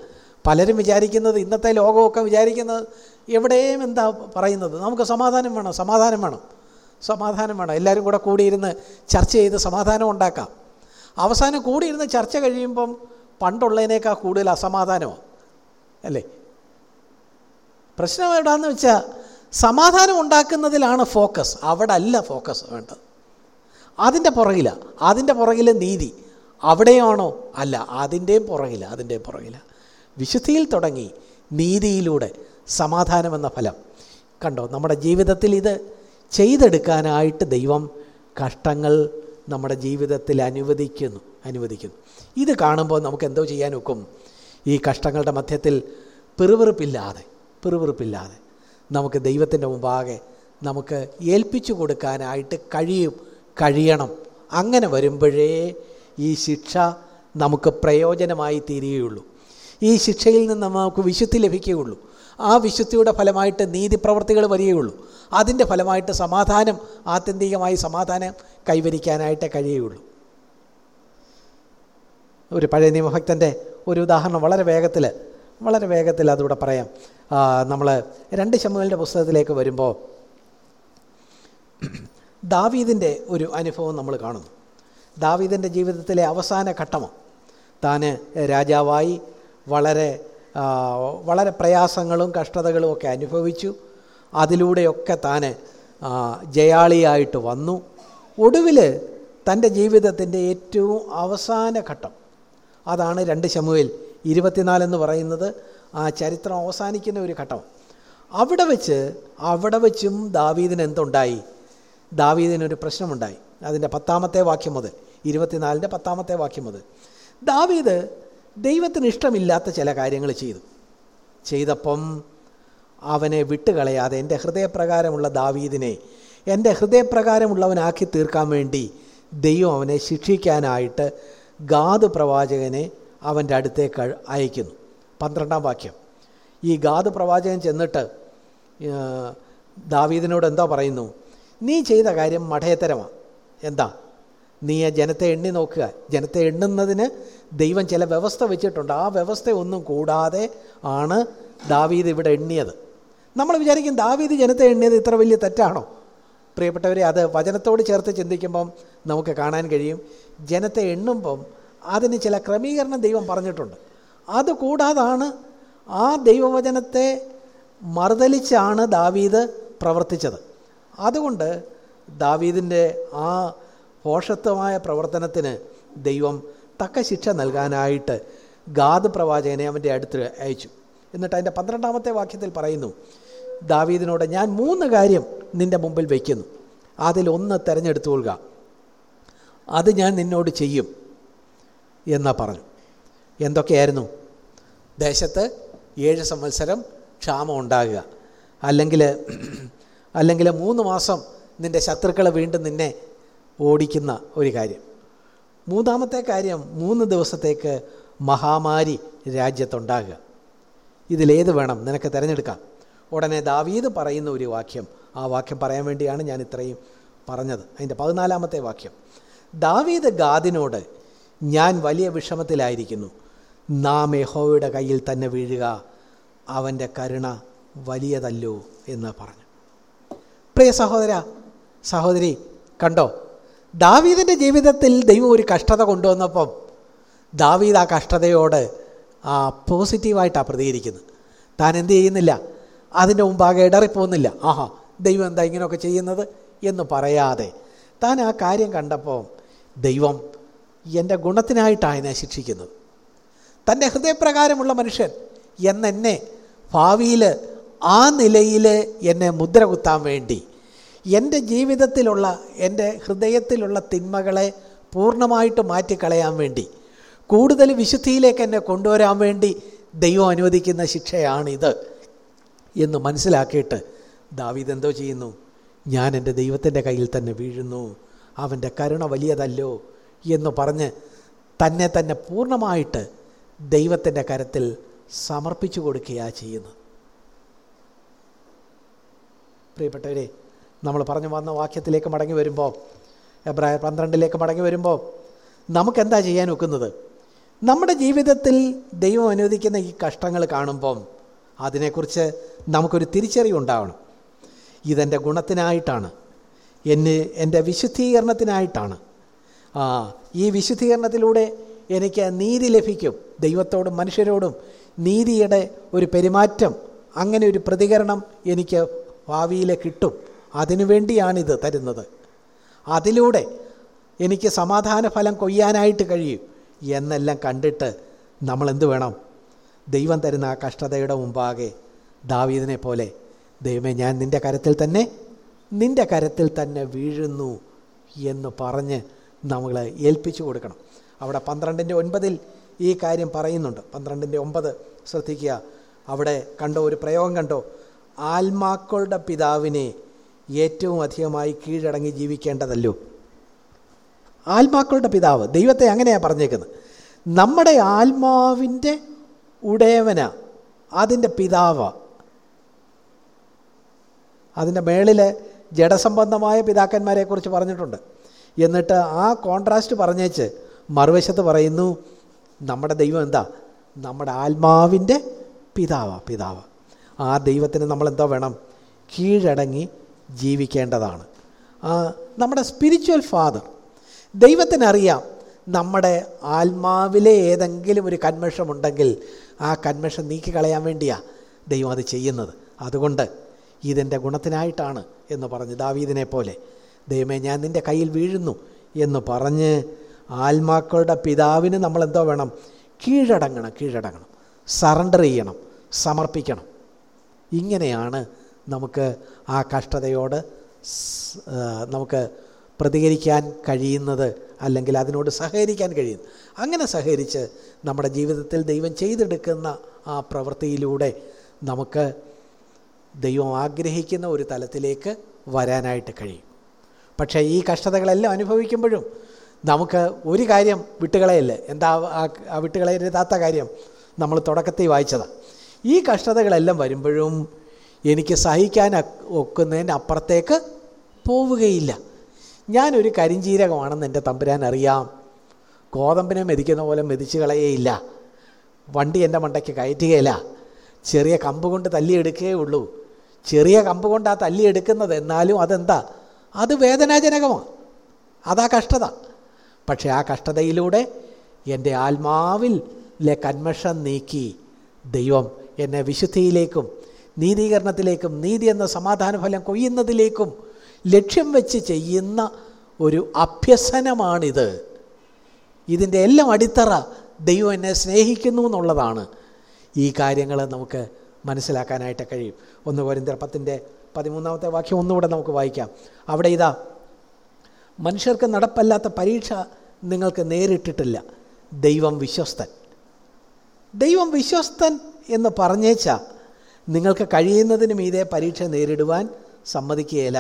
[SPEAKER 1] പലരും വിചാരിക്കുന്നത് ഇന്നത്തെ ലോകമൊക്കെ വിചാരിക്കുന്നത് എവിടെയും എന്താ പറയുന്നത് നമുക്ക് സമാധാനം വേണം സമാധാനം വേണം സമാധാനം വേണം എല്ലാവരും കൂടെ കൂടിയിരുന്ന് ചർച്ച ചെയ്ത് സമാധാനം ഉണ്ടാക്കാം അവസാനം കൂടിയിരുന്ന് ചർച്ച കഴിയുമ്പം പണ്ടുള്ളതിനേക്കാൾ കൂടുതൽ അസമാധാനമോ അല്ലേ പ്രശ്നം എവിടാന്ന് വെച്ചാൽ സമാധാനം ഉണ്ടാക്കുന്നതിലാണ് ഫോക്കസ് അവിടെ അല്ല ഫോക്കസ് വേണ്ടത് അതിൻ്റെ പുറകിലാണ് അതിൻ്റെ പുറകിൽ നീതി അവിടെയാണോ അല്ല അതിൻ്റെയും പുറകില അതിൻ്റെയും പുറകില വിശുദ്ധിയിൽ തുടങ്ങി നീതിയിലൂടെ സമാധാനമെന്ന ഫലം കണ്ടോ നമ്മുടെ ജീവിതത്തിൽ ഇത് ചെയ്തെടുക്കാനായിട്ട് ദൈവം കഷ്ടങ്ങൾ നമ്മുടെ ജീവിതത്തിൽ അനുവദിക്കുന്നു അനുവദിക്കുന്നു ഇത് കാണുമ്പോൾ നമുക്ക് എന്തോ ചെയ്യാൻ ഒക്കും ഈ കഷ്ടങ്ങളുടെ മധ്യത്തിൽ പെറുവെറുപ്പില്ലാതെ പെറുവെറുപ്പില്ലാതെ നമുക്ക് ദൈവത്തിൻ്റെ മുമ്പാകെ നമുക്ക് ഏൽപ്പിച്ചു കൊടുക്കാനായിട്ട് കഴിയും കഴിയണം അങ്ങനെ വരുമ്പോഴേ ഈ ശിക്ഷ നമുക്ക് പ്രയോജനമായി തീരുകയുള്ളൂ ഈ ശിക്ഷയിൽ നിന്ന് നമുക്ക് വിശുദ്ധി ലഭിക്കുകയുള്ളൂ ആ വിശുദ്ധിയുടെ ഫലമായിട്ട് നീതി പ്രവർത്തികൾ വരികയുള്ളൂ അതിൻ്റെ ഫലമായിട്ട് സമാധാനം ആത്യന്തികമായി സമാധാനം കൈവരിക്കാനായിട്ട് കഴിയുകയുള്ളൂ ഒരു പഴയ നിയമഭക്തൻ്റെ ഒരു ഉദാഹരണം വളരെ വേഗത്തിൽ വളരെ വേഗത്തിൽ അതിവിടെ പറയാം നമ്മൾ രണ്ട് ശമ്മുകളുടെ പുസ്തകത്തിലേക്ക് വരുമ്പോൾ ദാവീദിൻ്റെ ഒരു അനുഭവം നമ്മൾ കാണുന്നു ദാവീദിൻ്റെ ജീവിതത്തിലെ അവസാന ഘട്ടമാണ് താൻ രാജാവായി വളരെ വളരെ പ്രയാസങ്ങളും കഷ്ടതകളും ഒക്കെ അനുഭവിച്ചു അതിലൂടെയൊക്കെ താൻ ജയാളിയായിട്ട് വന്നു ഒടുവിൽ തൻ്റെ ജീവിതത്തിൻ്റെ ഏറ്റവും അവസാന ഘട്ടം അതാണ് രണ്ട് ശമുവിൽ ഇരുപത്തിനാലെന്ന് പറയുന്നത് ആ ചരിത്രം അവസാനിക്കുന്ന ഒരു ഘട്ടം അവിടെ വെച്ച് അവിടെ വെച്ചും ദാവീദിന് എന്തുണ്ടായി ദാവീദിനൊരു പ്രശ്നമുണ്ടായി അതിൻ്റെ പത്താമത്തെ വാക്യം മുതൽ ഇരുപത്തിനാലിൻ്റെ പത്താമത്തെ വാക്യം മുതൽ ദാവീദ് ദൈവത്തിന് ഇഷ്ടമില്ലാത്ത ചില കാര്യങ്ങൾ ചെയ്തു ചെയ്തപ്പം അവനെ വിട്ടുകളയാതെ എൻ്റെ ഹൃദയപ്രകാരമുള്ള ദാവീദിനെ എൻ്റെ ഹൃദയപ്രകാരമുള്ളവനാക്കി തീർക്കാൻ വേണ്ടി ദൈവം അവനെ ശിക്ഷിക്കാനായിട്ട് ഗാദ് പ്രവാചകനെ അവൻ്റെ അടുത്തേക്ക് അയക്കുന്നു പന്ത്രണ്ടാം വാക്യം ഈ ഗാദ് പ്രവാചകൻ ചെന്നിട്ട് ദാവീദിനോട് എന്താ പറയുന്നു നീ ചെയ്ത കാര്യം മഠയത്തരമാണ് എന്താ നീ ആ ജനത്തെ എണ്ണി നോക്കുക ജനത്തെ എണ്ണുന്നതിന് ദൈവം ചില വ്യവസ്ഥ വെച്ചിട്ടുണ്ട് ആ വ്യവസ്ഥ ഒന്നും കൂടാതെ ആണ് ദാവീദ് ഇവിടെ എണ്ണിയത് നമ്മൾ വിചാരിക്കും ദാവീദ് ജനത്തെ എണ്ണിയത് ഇത്ര വലിയ തെറ്റാണോ പ്രിയപ്പെട്ടവരെ അത് വചനത്തോട് ചേർത്ത് ചിന്തിക്കുമ്പം നമുക്ക് കാണാൻ കഴിയും ജനത്തെ എണ്ണുമ്പം അതിന് ചില ക്രമീകരണം ദൈവം പറഞ്ഞിട്ടുണ്ട് അതുകൂടാതാണ് ആ ദൈവവചനത്തെ മറുതലിച്ചാണ് ദാവീദ് പ്രവർത്തിച്ചത് അതുകൊണ്ട് ദാവീദിൻ്റെ ആ ഭോഷത്വമായ പ്രവർത്തനത്തിന് ദൈവം തക്ക ശിക്ഷ നൽകാനായിട്ട് ഗാദ് പ്രവാചകനെ അവൻ്റെ അടുത്ത് അയച്ചു എന്നിട്ട് അതിൻ്റെ പന്ത്രണ്ടാമത്തെ വാക്യത്തിൽ പറയുന്നു ദാവീദിനോട് ഞാൻ മൂന്ന് കാര്യം നിൻ്റെ മുമ്പിൽ വയ്ക്കുന്നു അതിലൊന്ന് തിരഞ്ഞെടുത്തുകൊള്ളുക അത് ഞാൻ നിന്നോട് ചെയ്യും എന്നാ പറഞ്ഞു എന്തൊക്കെയായിരുന്നു ദേശത്ത് ഏഴ് സംവത്സരം ക്ഷാമം ഉണ്ടാകുക അല്ലെങ്കിൽ അല്ലെങ്കിൽ മൂന്ന് മാസം നിൻ്റെ ശത്രുക്കളെ വീണ്ടും നിന്നെ ഓടിക്കുന്ന ഒരു കാര്യം മൂന്നാമത്തെ കാര്യം മൂന്ന് ദിവസത്തേക്ക് മഹാമാരി രാജ്യത്തുണ്ടാകുക ഇതിലേത് വേണം നിനക്ക് തിരഞ്ഞെടുക്കാം ഉടനെ ദാവീദ് പറയുന്ന ഒരു വാക്യം ആ വാക്യം പറയാൻ വേണ്ടിയാണ് ഞാൻ ഇത്രയും പറഞ്ഞത് അതിൻ്റെ പതിനാലാമത്തെ വാക്യം ദാവീദ് ഗാദിനോട് ഞാൻ വലിയ വിഷമത്തിലായിരിക്കുന്നു നാം എഹോയുടെ കയ്യിൽ തന്നെ വീഴുക അവൻ്റെ കരുണ വലിയതല്ലോ എന്ന് പറഞ്ഞു പ്രിയ സഹോദര സഹോദരി കണ്ടോ ദാവീദിൻ്റെ ജീവിതത്തിൽ ദൈവം ഒരു കഷ്ടത കൊണ്ടുവന്നപ്പം ദാവീദ് ആ കഷ്ടതയോട് ആ പോസിറ്റീവായിട്ടാണ് പ്രതികരിക്കുന്നത് താൻ എന്ത് ചെയ്യുന്നില്ല അതിൻ്റെ മുമ്പാകെ ഇടറിപ്പോകുന്നില്ല ആഹാ ദൈവം എന്താ ഇങ്ങനെയൊക്കെ ചെയ്യുന്നത് എന്ന് പറയാതെ താൻ ആ കാര്യം കണ്ടപ്പോൾ ദൈവം എൻ്റെ ഗുണത്തിനായിട്ടാണ് എന്നെ ശിക്ഷിക്കുന്നത് തൻ്റെ ഹൃദയപ്രകാരമുള്ള മനുഷ്യൻ എന്നെ ഭാവിയിൽ ആ നിലയിൽ എന്നെ മുദ്ര കുത്താൻ വേണ്ടി എൻ്റെ ജീവിതത്തിലുള്ള എൻ്റെ ഹൃദയത്തിലുള്ള തിന്മകളെ പൂർണ്ണമായിട്ട് മാറ്റിക്കളയാൻ വേണ്ടി കൂടുതൽ വിശുദ്ധിയിലേക്ക് എന്നെ കൊണ്ടുവരാൻ വേണ്ടി ദൈവം അനുവദിക്കുന്ന ശിക്ഷയാണിത് എന്ന് മനസ്സിലാക്കിയിട്ട് ദാവീദ് എന്തോ ചെയ്യുന്നു ഞാൻ എൻ്റെ ദൈവത്തിൻ്റെ കയ്യിൽ തന്നെ വീഴുന്നു അവൻ്റെ കരുണ വലിയതല്ലോ എന്ന് പറഞ്ഞ് തന്നെ തന്നെ പൂർണ്ണമായിട്ട് ദൈവത്തിൻ്റെ കരത്തിൽ സമർപ്പിച്ചു കൊടുക്കുകയാണ് ചെയ്യുന്നത് പ്രിയപ്പെട്ടവരെ നമ്മൾ പറഞ്ഞു വന്ന വാക്യത്തിലേക്ക് മടങ്ങി വരുമ്പോൾ എബ്രായ പന്ത്രണ്ടിലേക്ക് മടങ്ങി വരുമ്പോൾ നമുക്കെന്താ ചെയ്യാൻ ഒക്കുന്നത് നമ്മുടെ ജീവിതത്തിൽ ദൈവം അനുവദിക്കുന്ന ഈ കഷ്ടങ്ങൾ കാണുമ്പം അതിനെക്കുറിച്ച് നമുക്കൊരു തിരിച്ചറിവുണ്ടാവണം ഇതെൻ്റെ ഗുണത്തിനായിട്ടാണ് എന്നെ എൻ്റെ വിശുദ്ധീകരണത്തിനായിട്ടാണ് ആ ഈ വിശുദ്ധീകരണത്തിലൂടെ എനിക്ക് നീതി ലഭിക്കും ദൈവത്തോടും മനുഷ്യരോടും നീതിയുടെ ഒരു പെരുമാറ്റം അങ്ങനെ ഒരു പ്രതികരണം എനിക്ക് ഭാവിയിലെ കിട്ടും അതിനുവേണ്ടിയാണിത് തരുന്നത് അതിലൂടെ എനിക്ക് സമാധാന ഫലം കൊയ്യാനായിട്ട് കഴിയും എന്നെല്ലാം കണ്ടിട്ട് നമ്മൾ എന്ത് വേണം ദൈവം തരുന്ന ആ കഷ്ടതയുടെ മുമ്പാകെ ദാവീദിനെ പോലെ ദൈവമേ ഞാൻ നിൻ്റെ കരത്തിൽ തന്നെ നിൻ്റെ കരത്തിൽ തന്നെ വീഴുന്നു എന്ന് പറഞ്ഞ് നമ്മൾ ഏൽപ്പിച്ചു കൊടുക്കണം അവിടെ പന്ത്രണ്ടിൻ്റെ ഒൻപതിൽ ഈ കാര്യം പറയുന്നുണ്ട് പന്ത്രണ്ടിൻ്റെ ഒമ്പത് ശ്രദ്ധിക്കുക അവിടെ കണ്ടോ ഒരു പ്രയോഗം കണ്ടോ ആത്മാക്കളുടെ പിതാവിനെ ഏറ്റവും അധികമായി കീഴടങ്ങി ജീവിക്കേണ്ടതല്ലോ ആത്മാക്കളുടെ പിതാവ് ദൈവത്തെ അങ്ങനെയാണ് പറഞ്ഞേക്കുന്നത് നമ്മുടെ ആത്മാവിൻ്റെ ഉടയവന അതിൻ്റെ പിതാവ് അതിൻ്റെ മേളിൽ ജഡസംബന്ധമായ പിതാക്കന്മാരെക്കുറിച്ച് പറഞ്ഞിട്ടുണ്ട് എന്നിട്ട് ആ കോൺട്രാസ്റ്റ് പറഞ്ഞേച്ച് മറുവശത്ത് പറയുന്നു നമ്മുടെ ദൈവം എന്താ നമ്മുടെ ആത്മാവിൻ്റെ പിതാവാണ് പിതാവ് ആ ദൈവത്തിന് നമ്മളെന്തോ വേണം കീഴടങ്ങി ജീവിക്കേണ്ടതാണ് നമ്മുടെ സ്പിരിച്വൽ ഫാദർ ദൈവത്തിനറിയാം നമ്മുടെ ആത്മാവിലെ ഏതെങ്കിലും ഒരു കന്മഷം ഉണ്ടെങ്കിൽ ആ കന്മഷം നീക്കിക്കളയാൻ വേണ്ടിയാണ് ദൈവം അത് ചെയ്യുന്നത് അതുകൊണ്ട് ഇതെൻ്റെ ഗുണത്തിനായിട്ടാണ് എന്ന് പറഞ്ഞ് ദാവീദിനെ പോലെ ദൈവമേ ഞാൻ നിൻ്റെ കയ്യിൽ വീഴുന്നു എന്ന് പറഞ്ഞ് ആത്മാക്കളുടെ പിതാവിന് നമ്മളെന്തോ വേണം കീഴടങ്ങണം കീഴടങ്ങണം സറണ്ടർ ചെയ്യണം സമർപ്പിക്കണം ഇങ്ങനെയാണ് നമുക്ക് ആ കഷ്ടതയോട് നമുക്ക് പ്രതികരിക്കാൻ കഴിയുന്നത് അല്ലെങ്കിൽ അതിനോട് സഹകരിക്കാൻ കഴിയുന്നു അങ്ങനെ സഹകരിച്ച് നമ്മുടെ ജീവിതത്തിൽ ദൈവം ചെയ്തെടുക്കുന്ന ആ പ്രവൃത്തിയിലൂടെ നമുക്ക് ദൈവം ആഗ്രഹിക്കുന്ന ഒരു തലത്തിലേക്ക് വരാനായിട്ട് കഴിയും പക്ഷേ ഈ കഷ്ടതകളെല്ലാം അനുഭവിക്കുമ്പോഴും നമുക്ക് ഒരു കാര്യം വിട്ടുകളയല്ല എന്താ ആ വിട്ടുകളയരുതാത്ത കാര്യം നമ്മൾ തുടക്കത്തിൽ വായിച്ചതാണ് ഈ കഷ്ടതകളെല്ലാം വരുമ്പോഴും എനിക്ക് സഹിക്കാൻ ഒക്കുന്നതിൻ്റെ അപ്പുറത്തേക്ക് പോവുകയില്ല ഞാനൊരു കരിഞ്ചീരകമാണെന്ന് എൻ്റെ തമ്പുരാൻ അറിയാം ഗോതമ്പിനെ മെതിക്കുന്ന പോലെ മെതിച്ചു കളയേയില്ല വണ്ടി എൻ്റെ മണ്ടയ്ക്ക് കയറ്റുകയില്ല ചെറിയ കമ്പ് കൊണ്ട് തല്ലിയെടുക്കേ ഉള്ളൂ ചെറിയ കമ്പ് കൊണ്ട് ആ തല്ലിയെടുക്കുന്നത് എന്നാലും അതെന്താ അത് വേദനാജനകമാണ് അതാ കഷ്ടത പക്ഷേ ആ കഷ്ടതയിലൂടെ എൻ്റെ ആത്മാവിൽ കന്മഷം നീക്കി ദൈവം എന്നെ വിശുദ്ധിയിലേക്കും നീതീകരണത്തിലേക്കും നീതി എന്ന സമാധാന ഫലം കൊയ്യുന്നതിലേക്കും ലക്ഷ്യം വെച്ച് ചെയ്യുന്ന ഒരു അഭ്യസനമാണിത് ഇതിൻ്റെ എല്ലാം അടിത്തറ ദൈവം എന്നെ സ്നേഹിക്കുന്നു എന്നുള്ളതാണ് ഈ കാര്യങ്ങൾ നമുക്ക് മനസ്സിലാക്കാനായിട്ട് കഴിയും ഒന്ന് കോരിന്തർ പത്തിൻ്റെ പതിമൂന്നാമത്തെ വാക്യം ഒന്നുകൂടെ നമുക്ക് വായിക്കാം അവിടെ ഇതാ മനുഷ്യർക്ക് നടപ്പല്ലാത്ത പരീക്ഷ നിങ്ങൾക്ക് നേരിട്ടിട്ടില്ല ദൈവം വിശ്വസ്തൻ ദൈവം വിശ്വസ്തൻ എന്ന് പറഞ്ഞേച്ചാൽ നിങ്ങൾക്ക് കഴിയുന്നതിന് മീതെ പരീക്ഷ നേരിടുവാൻ സമ്മതിക്കുകയില്ല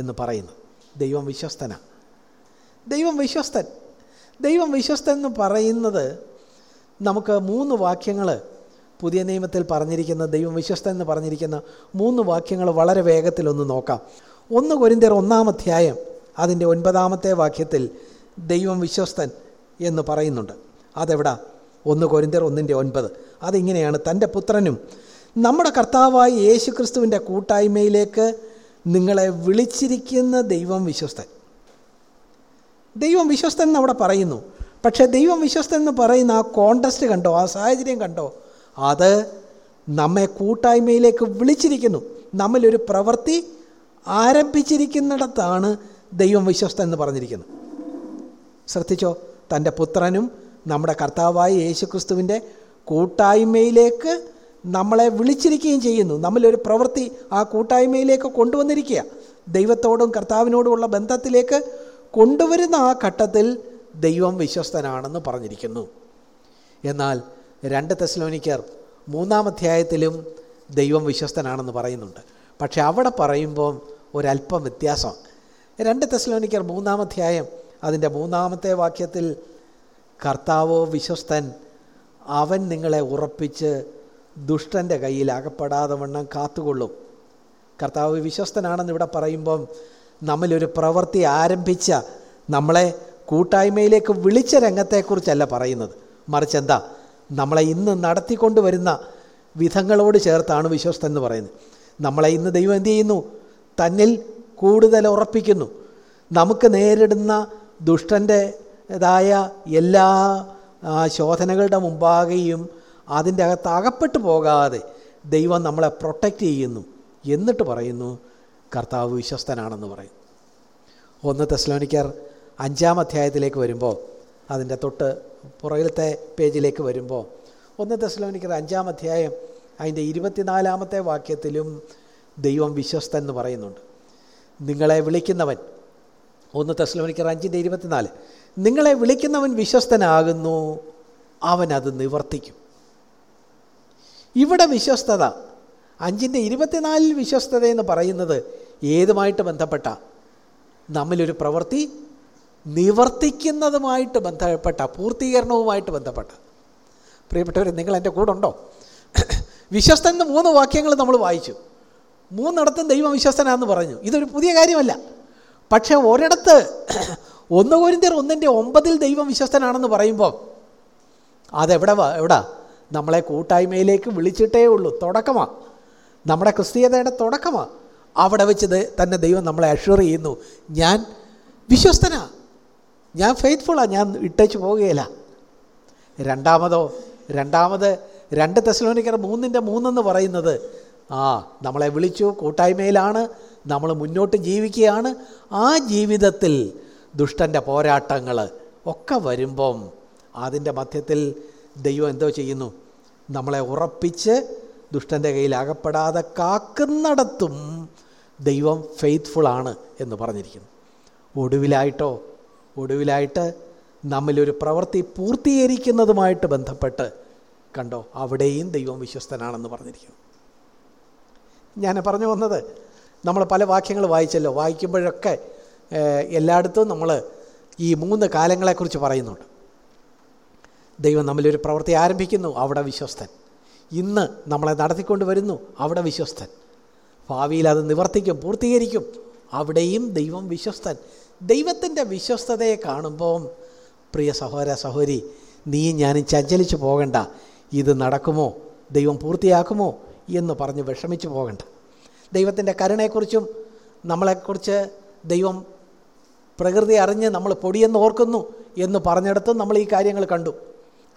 [SPEAKER 1] എന്ന് പറയുന്നു ദൈവം വിശ്വസ്തനാണ് ദൈവം വിശ്വസ്തൻ ദൈവം വിശ്വസ്തൻ എന്ന് പറയുന്നത് നമുക്ക് മൂന്ന് വാക്യങ്ങൾ പുതിയ നിയമത്തിൽ പറഞ്ഞിരിക്കുന്ന ദൈവം വിശ്വസ്തൻ എന്ന് പറഞ്ഞിരിക്കുന്ന മൂന്ന് വാക്യങ്ങൾ വളരെ വേഗത്തിൽ ഒന്ന് നോക്കാം ഒന്ന് കൊരിന്തേർ ഒന്നാം അധ്യായം അതിൻ്റെ ഒൻപതാമത്തെ വാക്യത്തിൽ ദൈവം വിശ്വസ്തൻ എന്ന് പറയുന്നുണ്ട് അതെവിടാ ഒന്ന് കൊരിന്തേർ ഒന്നിൻ്റെ ഒൻപത് അതിങ്ങനെയാണ് തൻ്റെ പുത്രനും നമ്മുടെ കർത്താവായ യേശു ക്രിസ്തുവിൻ്റെ കൂട്ടായ്മയിലേക്ക് നിങ്ങളെ വിളിച്ചിരിക്കുന്ന ദൈവം വിശ്വസ്തൻ ദൈവം വിശ്വസ്തൻ എന്നവിടെ പറയുന്നു പക്ഷേ ദൈവം വിശ്വസ്തൻ എന്ന് പറയുന്ന ആ കോണ്ടസ്റ്റ് കണ്ടോ ആ സാഹചര്യം കണ്ടോ അത് നമ്മെ കൂട്ടായ്മയിലേക്ക് വിളിച്ചിരിക്കുന്നു നമ്മളൊരു പ്രവൃത്തി ആരംഭിച്ചിരിക്കുന്നിടത്താണ് ദൈവം വിശ്വസ്തൻ എന്ന് പറഞ്ഞിരിക്കുന്നത് ശ്രദ്ധിച്ചോ തൻ്റെ പുത്രനും നമ്മുടെ കർത്താവായ ക്രിസ്തുവിൻ്റെ കൂട്ടായ്മയിലേക്ക് നമ്മളെ വിളിച്ചിരിക്കുകയും ചെയ്യുന്നു നമ്മളൊരു പ്രവൃത്തി ആ കൂട്ടായ്മയിലേക്ക് കൊണ്ടുവന്നിരിക്കുക ദൈവത്തോടും കർത്താവിനോടുമുള്ള ബന്ധത്തിലേക്ക് കൊണ്ടുവരുന്ന ആ ഘട്ടത്തിൽ ദൈവം വിശ്വസ്തനാണെന്ന് പറഞ്ഞിരിക്കുന്നു എന്നാൽ രണ്ട് തെസ്ലോനിക്കർ മൂന്നാം അധ്യായത്തിലും ദൈവം വിശ്വസ്തനാണെന്ന് പറയുന്നുണ്ട് പക്ഷേ അവിടെ പറയുമ്പോൾ ഒരല്പം വ്യത്യാസം രണ്ട് തെസ്ലോനിക്കർ മൂന്നാം അധ്യായം അതിൻ്റെ മൂന്നാമത്തെ വാക്യത്തിൽ കർത്താവോ വിശ്വസ്തൻ അവൻ നിങ്ങളെ ഉറപ്പിച്ച് ദുഷ്ടൻ്റെ കയ്യിൽ അകപ്പെടാതെ വണ്ണം കാത്തുകൊള്ളും കർത്താവ് വിശ്വസ്തനാണെന്ന് ഇവിടെ പറയുമ്പം നമ്മളൊരു പ്രവൃത്തി ആരംഭിച്ച നമ്മളെ കൂട്ടായ്മയിലേക്ക് വിളിച്ച രംഗത്തെക്കുറിച്ചല്ല പറയുന്നത് മറിച്ച് എന്താ നമ്മളെ ഇന്ന് നടത്തിക്കൊണ്ടുവരുന്ന വിധങ്ങളോട് ചേർത്താണ് വിശ്വസ്തൻ എന്ന് പറയുന്നത് നമ്മളെ ഇന്ന് ദൈവം എന്തു ചെയ്യുന്നു തന്നിൽ കൂടുതൽ ഉറപ്പിക്കുന്നു നമുക്ക് നേരിടുന്ന ദുഷ്ടൻ്റെതായ എല്ലാ ശോധനകളുടെ മുമ്പാകെയും അതിൻ്റെ അകത്ത് അകപ്പെട്ടു പോകാതെ ദൈവം നമ്മളെ പ്രൊട്ടക്റ്റ് ചെയ്യുന്നു എന്നിട്ട് പറയുന്നു കർത്താവ് വിശ്വസ്തനാണെന്ന് പറയും ഒന്ന് തെസ്ലോനിക്കർ അഞ്ചാം അധ്യായത്തിലേക്ക് വരുമ്പോൾ അതിൻ്റെ തൊട്ട് പുറകിലത്തെ പേജിലേക്ക് വരുമ്പോൾ ഒന്ന് തെസ്ലോനിക്കർ അഞ്ചാം അധ്യായം അതിൻ്റെ ഇരുപത്തിനാലാമത്തെ വാക്യത്തിലും ദൈവം വിശ്വസ്തൻ എന്ന് പറയുന്നുണ്ട് നിങ്ങളെ വിളിക്കുന്നവൻ ഒന്ന് തെസ്ലോനിക്കർ അഞ്ചിൻ്റെ ഇരുപത്തിനാല് നിങ്ങളെ വിളിക്കുന്നവൻ വിശ്വസ്തനാകുന്നു അവനത് നിവർത്തിക്കും ഇവിടെ വിശ്വസ്തത അഞ്ചിൻ്റെ ഇരുപത്തിനാലിൽ വിശ്വസ്തത എന്ന് പറയുന്നത് ഏതുമായിട്ട് ബന്ധപ്പെട്ട നമ്മിലൊരു പ്രവൃത്തി നിവർത്തിക്കുന്നതുമായിട്ട് ബന്ധപ്പെട്ട പൂർത്തീകരണവുമായിട്ട് ബന്ധപ്പെട്ട പ്രിയപ്പെട്ടവർ നിങ്ങൾ എൻ്റെ കൂടെ ഉണ്ടോ വിശ്വസ്തൻ എന്ന് മൂന്ന് വാക്യങ്ങൾ നമ്മൾ വായിച്ചു മൂന്നിടത്തും ദൈവം വിശ്വസ്തനാന്ന് പറഞ്ഞു ഇതൊരു പുതിയ കാര്യമല്ല പക്ഷേ ഒരിടത്ത് ഒന്ന് കോരിന്തിയർ ഒന്നിൻ്റെ ഒമ്പതിൽ ദൈവം വിശ്വസ്തനാണെന്ന് പറയുമ്പോൾ അതെവിടെ എവിടാ നമ്മളെ കൂട്ടായ്മയിലേക്ക് വിളിച്ചിട്ടേ ഉള്ളൂ തുടക്കമാണ് നമ്മുടെ ക്രിസ്തീയതയുടെ തുടക്കമാണ് അവിടെ വെച്ച് തന്നെ ദൈവം നമ്മളെ അഷ്വർ ചെയ്യുന്നു ഞാൻ വിശ്വസ്തനാണ് ഞാൻ ഫെയ്ത്ത്ഫുള്ളാണ് ഞാൻ ഇട്ടേച്ച് പോവുകയില്ല രണ്ടാമതോ രണ്ടാമത് രണ്ട് തെസലോനിക്കർ മൂന്നിൻ്റെ മൂന്നെന്ന് പറയുന്നത് ആ നമ്മളെ വിളിച്ചു കൂട്ടായ്മയിലാണ് നമ്മൾ മുന്നോട്ട് ജീവിക്കുകയാണ് ആ ജീവിതത്തിൽ ദുഷ്ടൻ്റെ പോരാട്ടങ്ങൾ ഒക്കെ വരുമ്പം അതിൻ്റെ മധ്യത്തിൽ ദൈവം എന്തോ ചെയ്യുന്നു നമ്മളെ ഉറപ്പിച്ച് ദുഷ്ടൻ്റെ കയ്യിൽ അകപ്പെടാതെ കാക്കുന്നിടത്തും ദൈവം ഫെയ്ത്ത്ഫുള്ളാണ് എന്ന് പറഞ്ഞിരിക്കുന്നു ഒടുവിലായിട്ടോ ഒടുവിലായിട്ട് നമ്മിലൊരു പ്രവൃത്തി പൂർത്തീകരിക്കുന്നതുമായിട്ട് ബന്ധപ്പെട്ട് കണ്ടോ അവിടെയും ദൈവം വിശ്വസ്തനാണെന്ന് പറഞ്ഞിരിക്കുന്നു ഞാൻ പറഞ്ഞു വന്നത് നമ്മൾ പല വാക്യങ്ങൾ വായിച്ചല്ലോ വായിക്കുമ്പോഴൊക്കെ എല്ലായിടത്തും നമ്മൾ ഈ മൂന്ന് കാലങ്ങളെക്കുറിച്ച് പറയുന്നുണ്ട് ദൈവം നമ്മളൊരു പ്രവൃത്തി ആരംഭിക്കുന്നു അവിടെ വിശ്വസ്തൻ ഇന്ന് നമ്മളെ നടത്തിക്കൊണ്ട് വരുന്നു അവിടെ വിശ്വസ്തൻ ഭാവിയിൽ അത് നിവർത്തിക്കും പൂർത്തീകരിക്കും അവിടെയും ദൈവം വിശ്വസ്തൻ ദൈവത്തിൻ്റെ വിശ്വസ്തതയെ കാണുമ്പോൾ പ്രിയ സഹോദര സഹോരി നീയും ഞാനും ചഞ്ചലിച്ചു പോകണ്ട ഇത് നടക്കുമോ ദൈവം പൂർത്തിയാക്കുമോ എന്ന് പറഞ്ഞ് വിഷമിച്ചു പോകണ്ട ദൈവത്തിൻ്റെ കരുണയെക്കുറിച്ചും നമ്മളെക്കുറിച്ച് ദൈവം പ്രകൃതി അറിഞ്ഞ് നമ്മൾ പൊടിയെന്ന് ഓർക്കുന്നു എന്ന് പറഞ്ഞെടുത്തും നമ്മൾ ഈ കാര്യങ്ങൾ കണ്ടു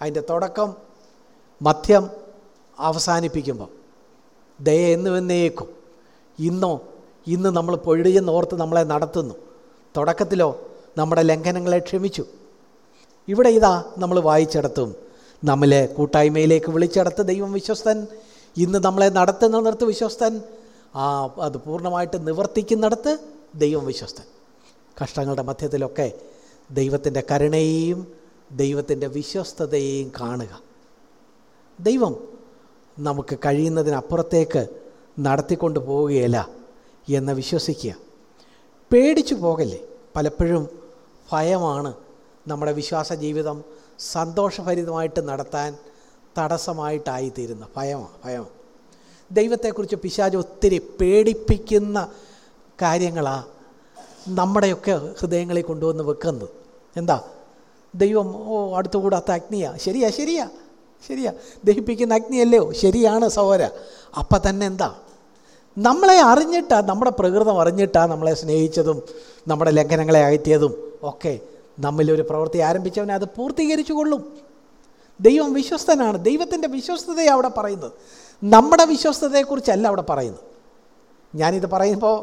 [SPEAKER 1] അതിൻ്റെ തുടക്കം മധ്യം അവസാനിപ്പിക്കുമ്പം ദയ എന്ന് ഇന്നോ ഇന്ന് നമ്മൾ പൊഴിയെന്ന് ഓർത്ത് നമ്മളെ നടത്തുന്നു തുടക്കത്തിലോ നമ്മുടെ ലംഘനങ്ങളെ ക്ഷമിച്ചു ഇവിടെ ഇതാ നമ്മൾ വായിച്ചെടുത്തും നമ്മളെ കൂട്ടായ്മയിലേക്ക് വിളിച്ചെടുത്ത് ദൈവം വിശ്വസ്തൻ ഇന്ന് നമ്മളെ നടത്തുന്ന നിർത്ത് വിശ്വസ്തൻ ആ അത് പൂർണ്ണമായിട്ട് നിവർത്തിക്കുന്നിടത്ത് ദൈവം വിശ്വസ്തൻ കഷ്ടങ്ങളുടെ മധ്യത്തിലൊക്കെ ദൈവത്തിൻ്റെ കരുണയും ദൈവത്തിൻ്റെ വിശ്വസ്തതയെയും കാണുക ദൈവം നമുക്ക് കഴിയുന്നതിനപ്പുറത്തേക്ക് നടത്തിക്കൊണ്ട് പോവുകയല്ല എന്ന് വിശ്വസിക്കുക പേടിച്ചു പോകല്ലേ പലപ്പോഴും ഭയമാണ് നമ്മുടെ വിശ്വാസ ജീവിതം സന്തോഷഭരിതമായിട്ട് നടത്താൻ തടസ്സമായിട്ടായിത്തീരുന്ന ഭയമാണ് ഭയം ദൈവത്തെക്കുറിച്ച് പിശാജ് ഒത്തിരി പേടിപ്പിക്കുന്ന കാര്യങ്ങളാണ് നമ്മുടെയൊക്കെ ഹൃദയങ്ങളിൽ കൊണ്ടുവന്ന് വെക്കുന്നത് എന്താ ദൈവം ഓ അടുത്ത കൂടാത്ത അഗ്നിയാ ശരിയാ ശരിയാ ശരിയാ ദഹിപ്പിക്കുന്ന അഗ്നിയല്ലയോ ശരിയാണ് സഹോര അപ്പം തന്നെ എന്താ നമ്മളെ അറിഞ്ഞിട്ടാണ് നമ്മുടെ പ്രകൃതം അറിഞ്ഞിട്ടാണ് നമ്മളെ സ്നേഹിച്ചതും നമ്മുടെ ലംഘനങ്ങളെ അകറ്റിയതും ഒക്കെ നമ്മിലൊരു പ്രവൃത്തി ആരംഭിച്ചവനെ അത് പൂർത്തീകരിച്ചു കൊള്ളും ദൈവം വിശ്വസ്തനാണ് ദൈവത്തിൻ്റെ വിശ്വസ്തതയാണ് അവിടെ പറയുന്നത് നമ്മുടെ വിശ്വസ്തതയെക്കുറിച്ചല്ല അവിടെ പറയുന്നത് ഞാനിത് പറയുമ്പോൾ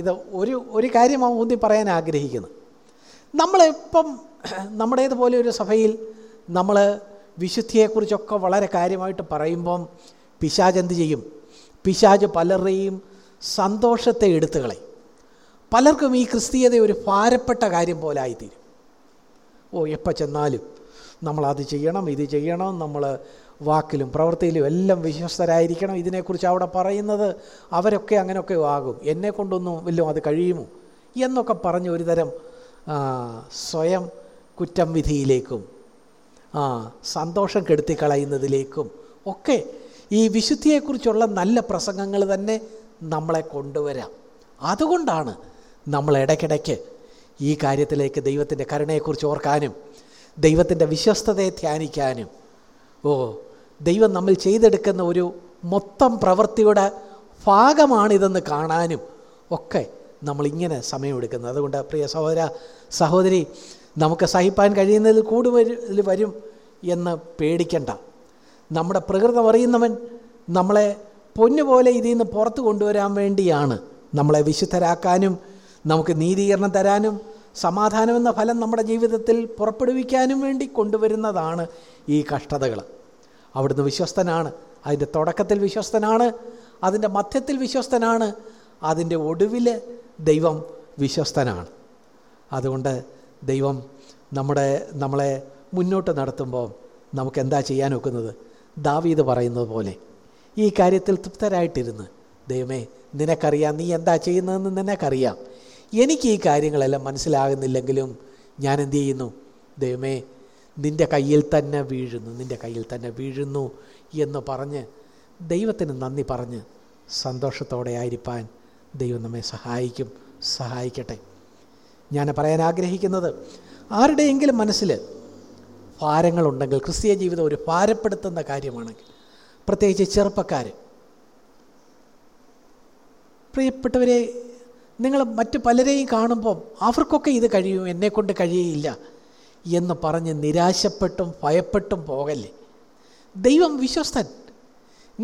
[SPEAKER 1] ഇത് ഒരു ഒരു കാര്യമാണ് ഊന്നി പറയാൻ ആഗ്രഹിക്കുന്നത് നമ്മളിപ്പം നമ്മുടേതുപോലെ ഒരു സഭയിൽ നമ്മൾ വിശുദ്ധിയെക്കുറിച്ചൊക്കെ വളരെ കാര്യമായിട്ട് പറയുമ്പം പിശാജ് എന്ത് ചെയ്യും പിശാജ് പലരുടെയും സന്തോഷത്തെ എടുത്തുകളെ പലർക്കും ഈ ക്രിസ്തീയത ഒരു ഭാരപ്പെട്ട കാര്യം പോലെ ആയിത്തീരും ഓ എപ്പോൾ ചെന്നാലും നമ്മളത് ചെയ്യണം ഇത് ചെയ്യണം നമ്മൾ വാക്കിലും പ്രവൃത്തിയിലും എല്ലാം വിശ്വസ്തരായിരിക്കണം ഇതിനെക്കുറിച്ച് അവിടെ പറയുന്നത് അവരൊക്കെ അങ്ങനെയൊക്കെ ആകും എന്നെ കൊണ്ടൊന്നും വല്ലതും അത് കഴിയുമോ എന്നൊക്കെ പറഞ്ഞ് ഒരുതരം സ്വയം കുറ്റം വിധിയിലേക്കും സന്തോഷം കെടുത്തിക്കളയുന്നതിലേക്കും ഒക്കെ ഈ വിശുദ്ധിയെക്കുറിച്ചുള്ള നല്ല പ്രസംഗങ്ങൾ തന്നെ നമ്മളെ കൊണ്ടുവരാം അതുകൊണ്ടാണ് നമ്മൾ ഇടയ്ക്കിടയ്ക്ക് ഈ കാര്യത്തിലേക്ക് ദൈവത്തിൻ്റെ കരുണയെക്കുറിച്ച് ഓർക്കാനും ദൈവത്തിൻ്റെ വിശ്വസ്തതയെ ധ്യാനിക്കാനും ഓ ദൈവം നമ്മൾ ചെയ്തെടുക്കുന്ന ഒരു മൊത്തം പ്രവൃത്തിയുടെ ഭാഗമാണിതെന്ന് കാണാനും ഒക്കെ നമ്മളിങ്ങനെ സമയമെടുക്കുന്നത് അതുകൊണ്ട് പ്രിയ സഹോദര സഹോദരി നമുക്ക് സഹിപ്പാൻ കഴിയുന്നതിൽ കൂടുതൽ വരും എന്ന് പേടിക്കണ്ട നമ്മുടെ പ്രകൃതം അറിയുന്നവൻ നമ്മളെ പൊന്നുപോലെ ഇതിൽ നിന്ന് പുറത്ത് കൊണ്ടുവരാൻ വേണ്ടിയാണ് നമ്മളെ വിശുദ്ധരാക്കാനും നമുക്ക് നീതീകരണം തരാനും സമാധാനം എന്ന ഫലം നമ്മുടെ ജീവിതത്തിൽ പുറപ്പെടുവിക്കാനും വേണ്ടി കൊണ്ടുവരുന്നതാണ് ഈ കഷ്ടതകൾ അവിടുന്ന് വിശ്വസ്തനാണ് അതിൻ്റെ തുടക്കത്തിൽ വിശ്വസ്തനാണ് അതിൻ്റെ മധ്യത്തിൽ വിശ്വസ്തനാണ് അതിൻ്റെ ഒടുവിൽ ദൈവം വിശ്വസ്തനാണ് അതുകൊണ്ട് ദൈവം നമ്മുടെ നമ്മളെ മുന്നോട്ട് നടത്തുമ്പോൾ നമുക്ക് എന്താ ചെയ്യാൻ ഒക്കുന്നത് ദാവീത് പറയുന്നത് പോലെ ഈ കാര്യത്തിൽ തൃപ്തരായിട്ടിരുന്ന് ദൈവമേ നിനക്കറിയാം നീ എന്താ ചെയ്യുന്നതെന്ന് നിനക്കറിയാം എനിക്ക് ഈ കാര്യങ്ങളെല്ലാം മനസ്സിലാകുന്നില്ലെങ്കിലും ഞാൻ എന്തു ചെയ്യുന്നു ദൈവമേ നിൻ്റെ കയ്യിൽ തന്നെ വീഴുന്നു നിൻ്റെ കയ്യിൽ തന്നെ വീഴുന്നു എന്ന് പറഞ്ഞ് ദൈവത്തിന് നന്ദി പറഞ്ഞ് സന്തോഷത്തോടെ ആയിരിക്കാൻ ദൈവം നമ്മെ സഹായിക്കും സഹായിക്കട്ടെ ഞാൻ പറയാൻ ആഗ്രഹിക്കുന്നത് ആരുടെയെങ്കിലും മനസ്സിൽ ഭാരങ്ങളുണ്ടെങ്കിൽ ക്രിസ്തീയ ജീവിതം ഒരു ഭാരപ്പെടുത്തുന്ന കാര്യമാണെങ്കിൽ പ്രത്യേകിച്ച് ചെറുപ്പക്കാർ പ്രിയപ്പെട്ടവരെ നിങ്ങൾ മറ്റു പലരെയും കാണുമ്പോൾ അവർക്കൊക്കെ ഇത് കഴിയും എന്നെക്കൊണ്ട് കഴിയയില്ല എന്ന് പറഞ്ഞ് നിരാശപ്പെട്ടും ഭയപ്പെട്ടും പോകല്ലേ ദൈവം വിശ്വസ്തൻ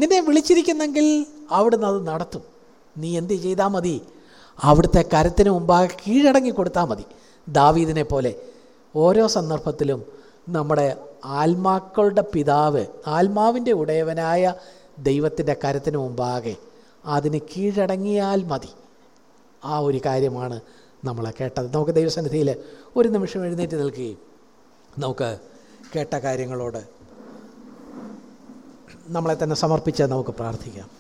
[SPEAKER 1] നിന്നെ വിളിച്ചിരിക്കുന്നെങ്കിൽ അവിടുന്ന് അത് നടത്തും നീ എന്ത് ചെയ്താൽ മതി അവിടുത്തെ കരത്തിന് മുമ്പാകെ കീഴടങ്ങി കൊടുത്താൽ മതി ദാവീദിനെ പോലെ ഓരോ സന്ദർഭത്തിലും നമ്മുടെ ആത്മാക്കളുടെ പിതാവ് ആത്മാവിൻ്റെ ഉടയവനായ ദൈവത്തിൻ്റെ കരത്തിന് മുമ്പാകെ അതിന് കീഴടങ്ങിയാൽ മതി ആ ഒരു കാര്യമാണ് നമ്മളെ കേട്ടത് നമുക്ക് ദൈവസന്നിധിയിൽ ഒരു നിമിഷം എഴുന്നേറ്റ് നിൽക്കുകയും നമുക്ക് കേട്ട കാര്യങ്ങളോട് നമ്മളെ തന്നെ സമർപ്പിച്ച് നമുക്ക് പ്രാർത്ഥിക്കാം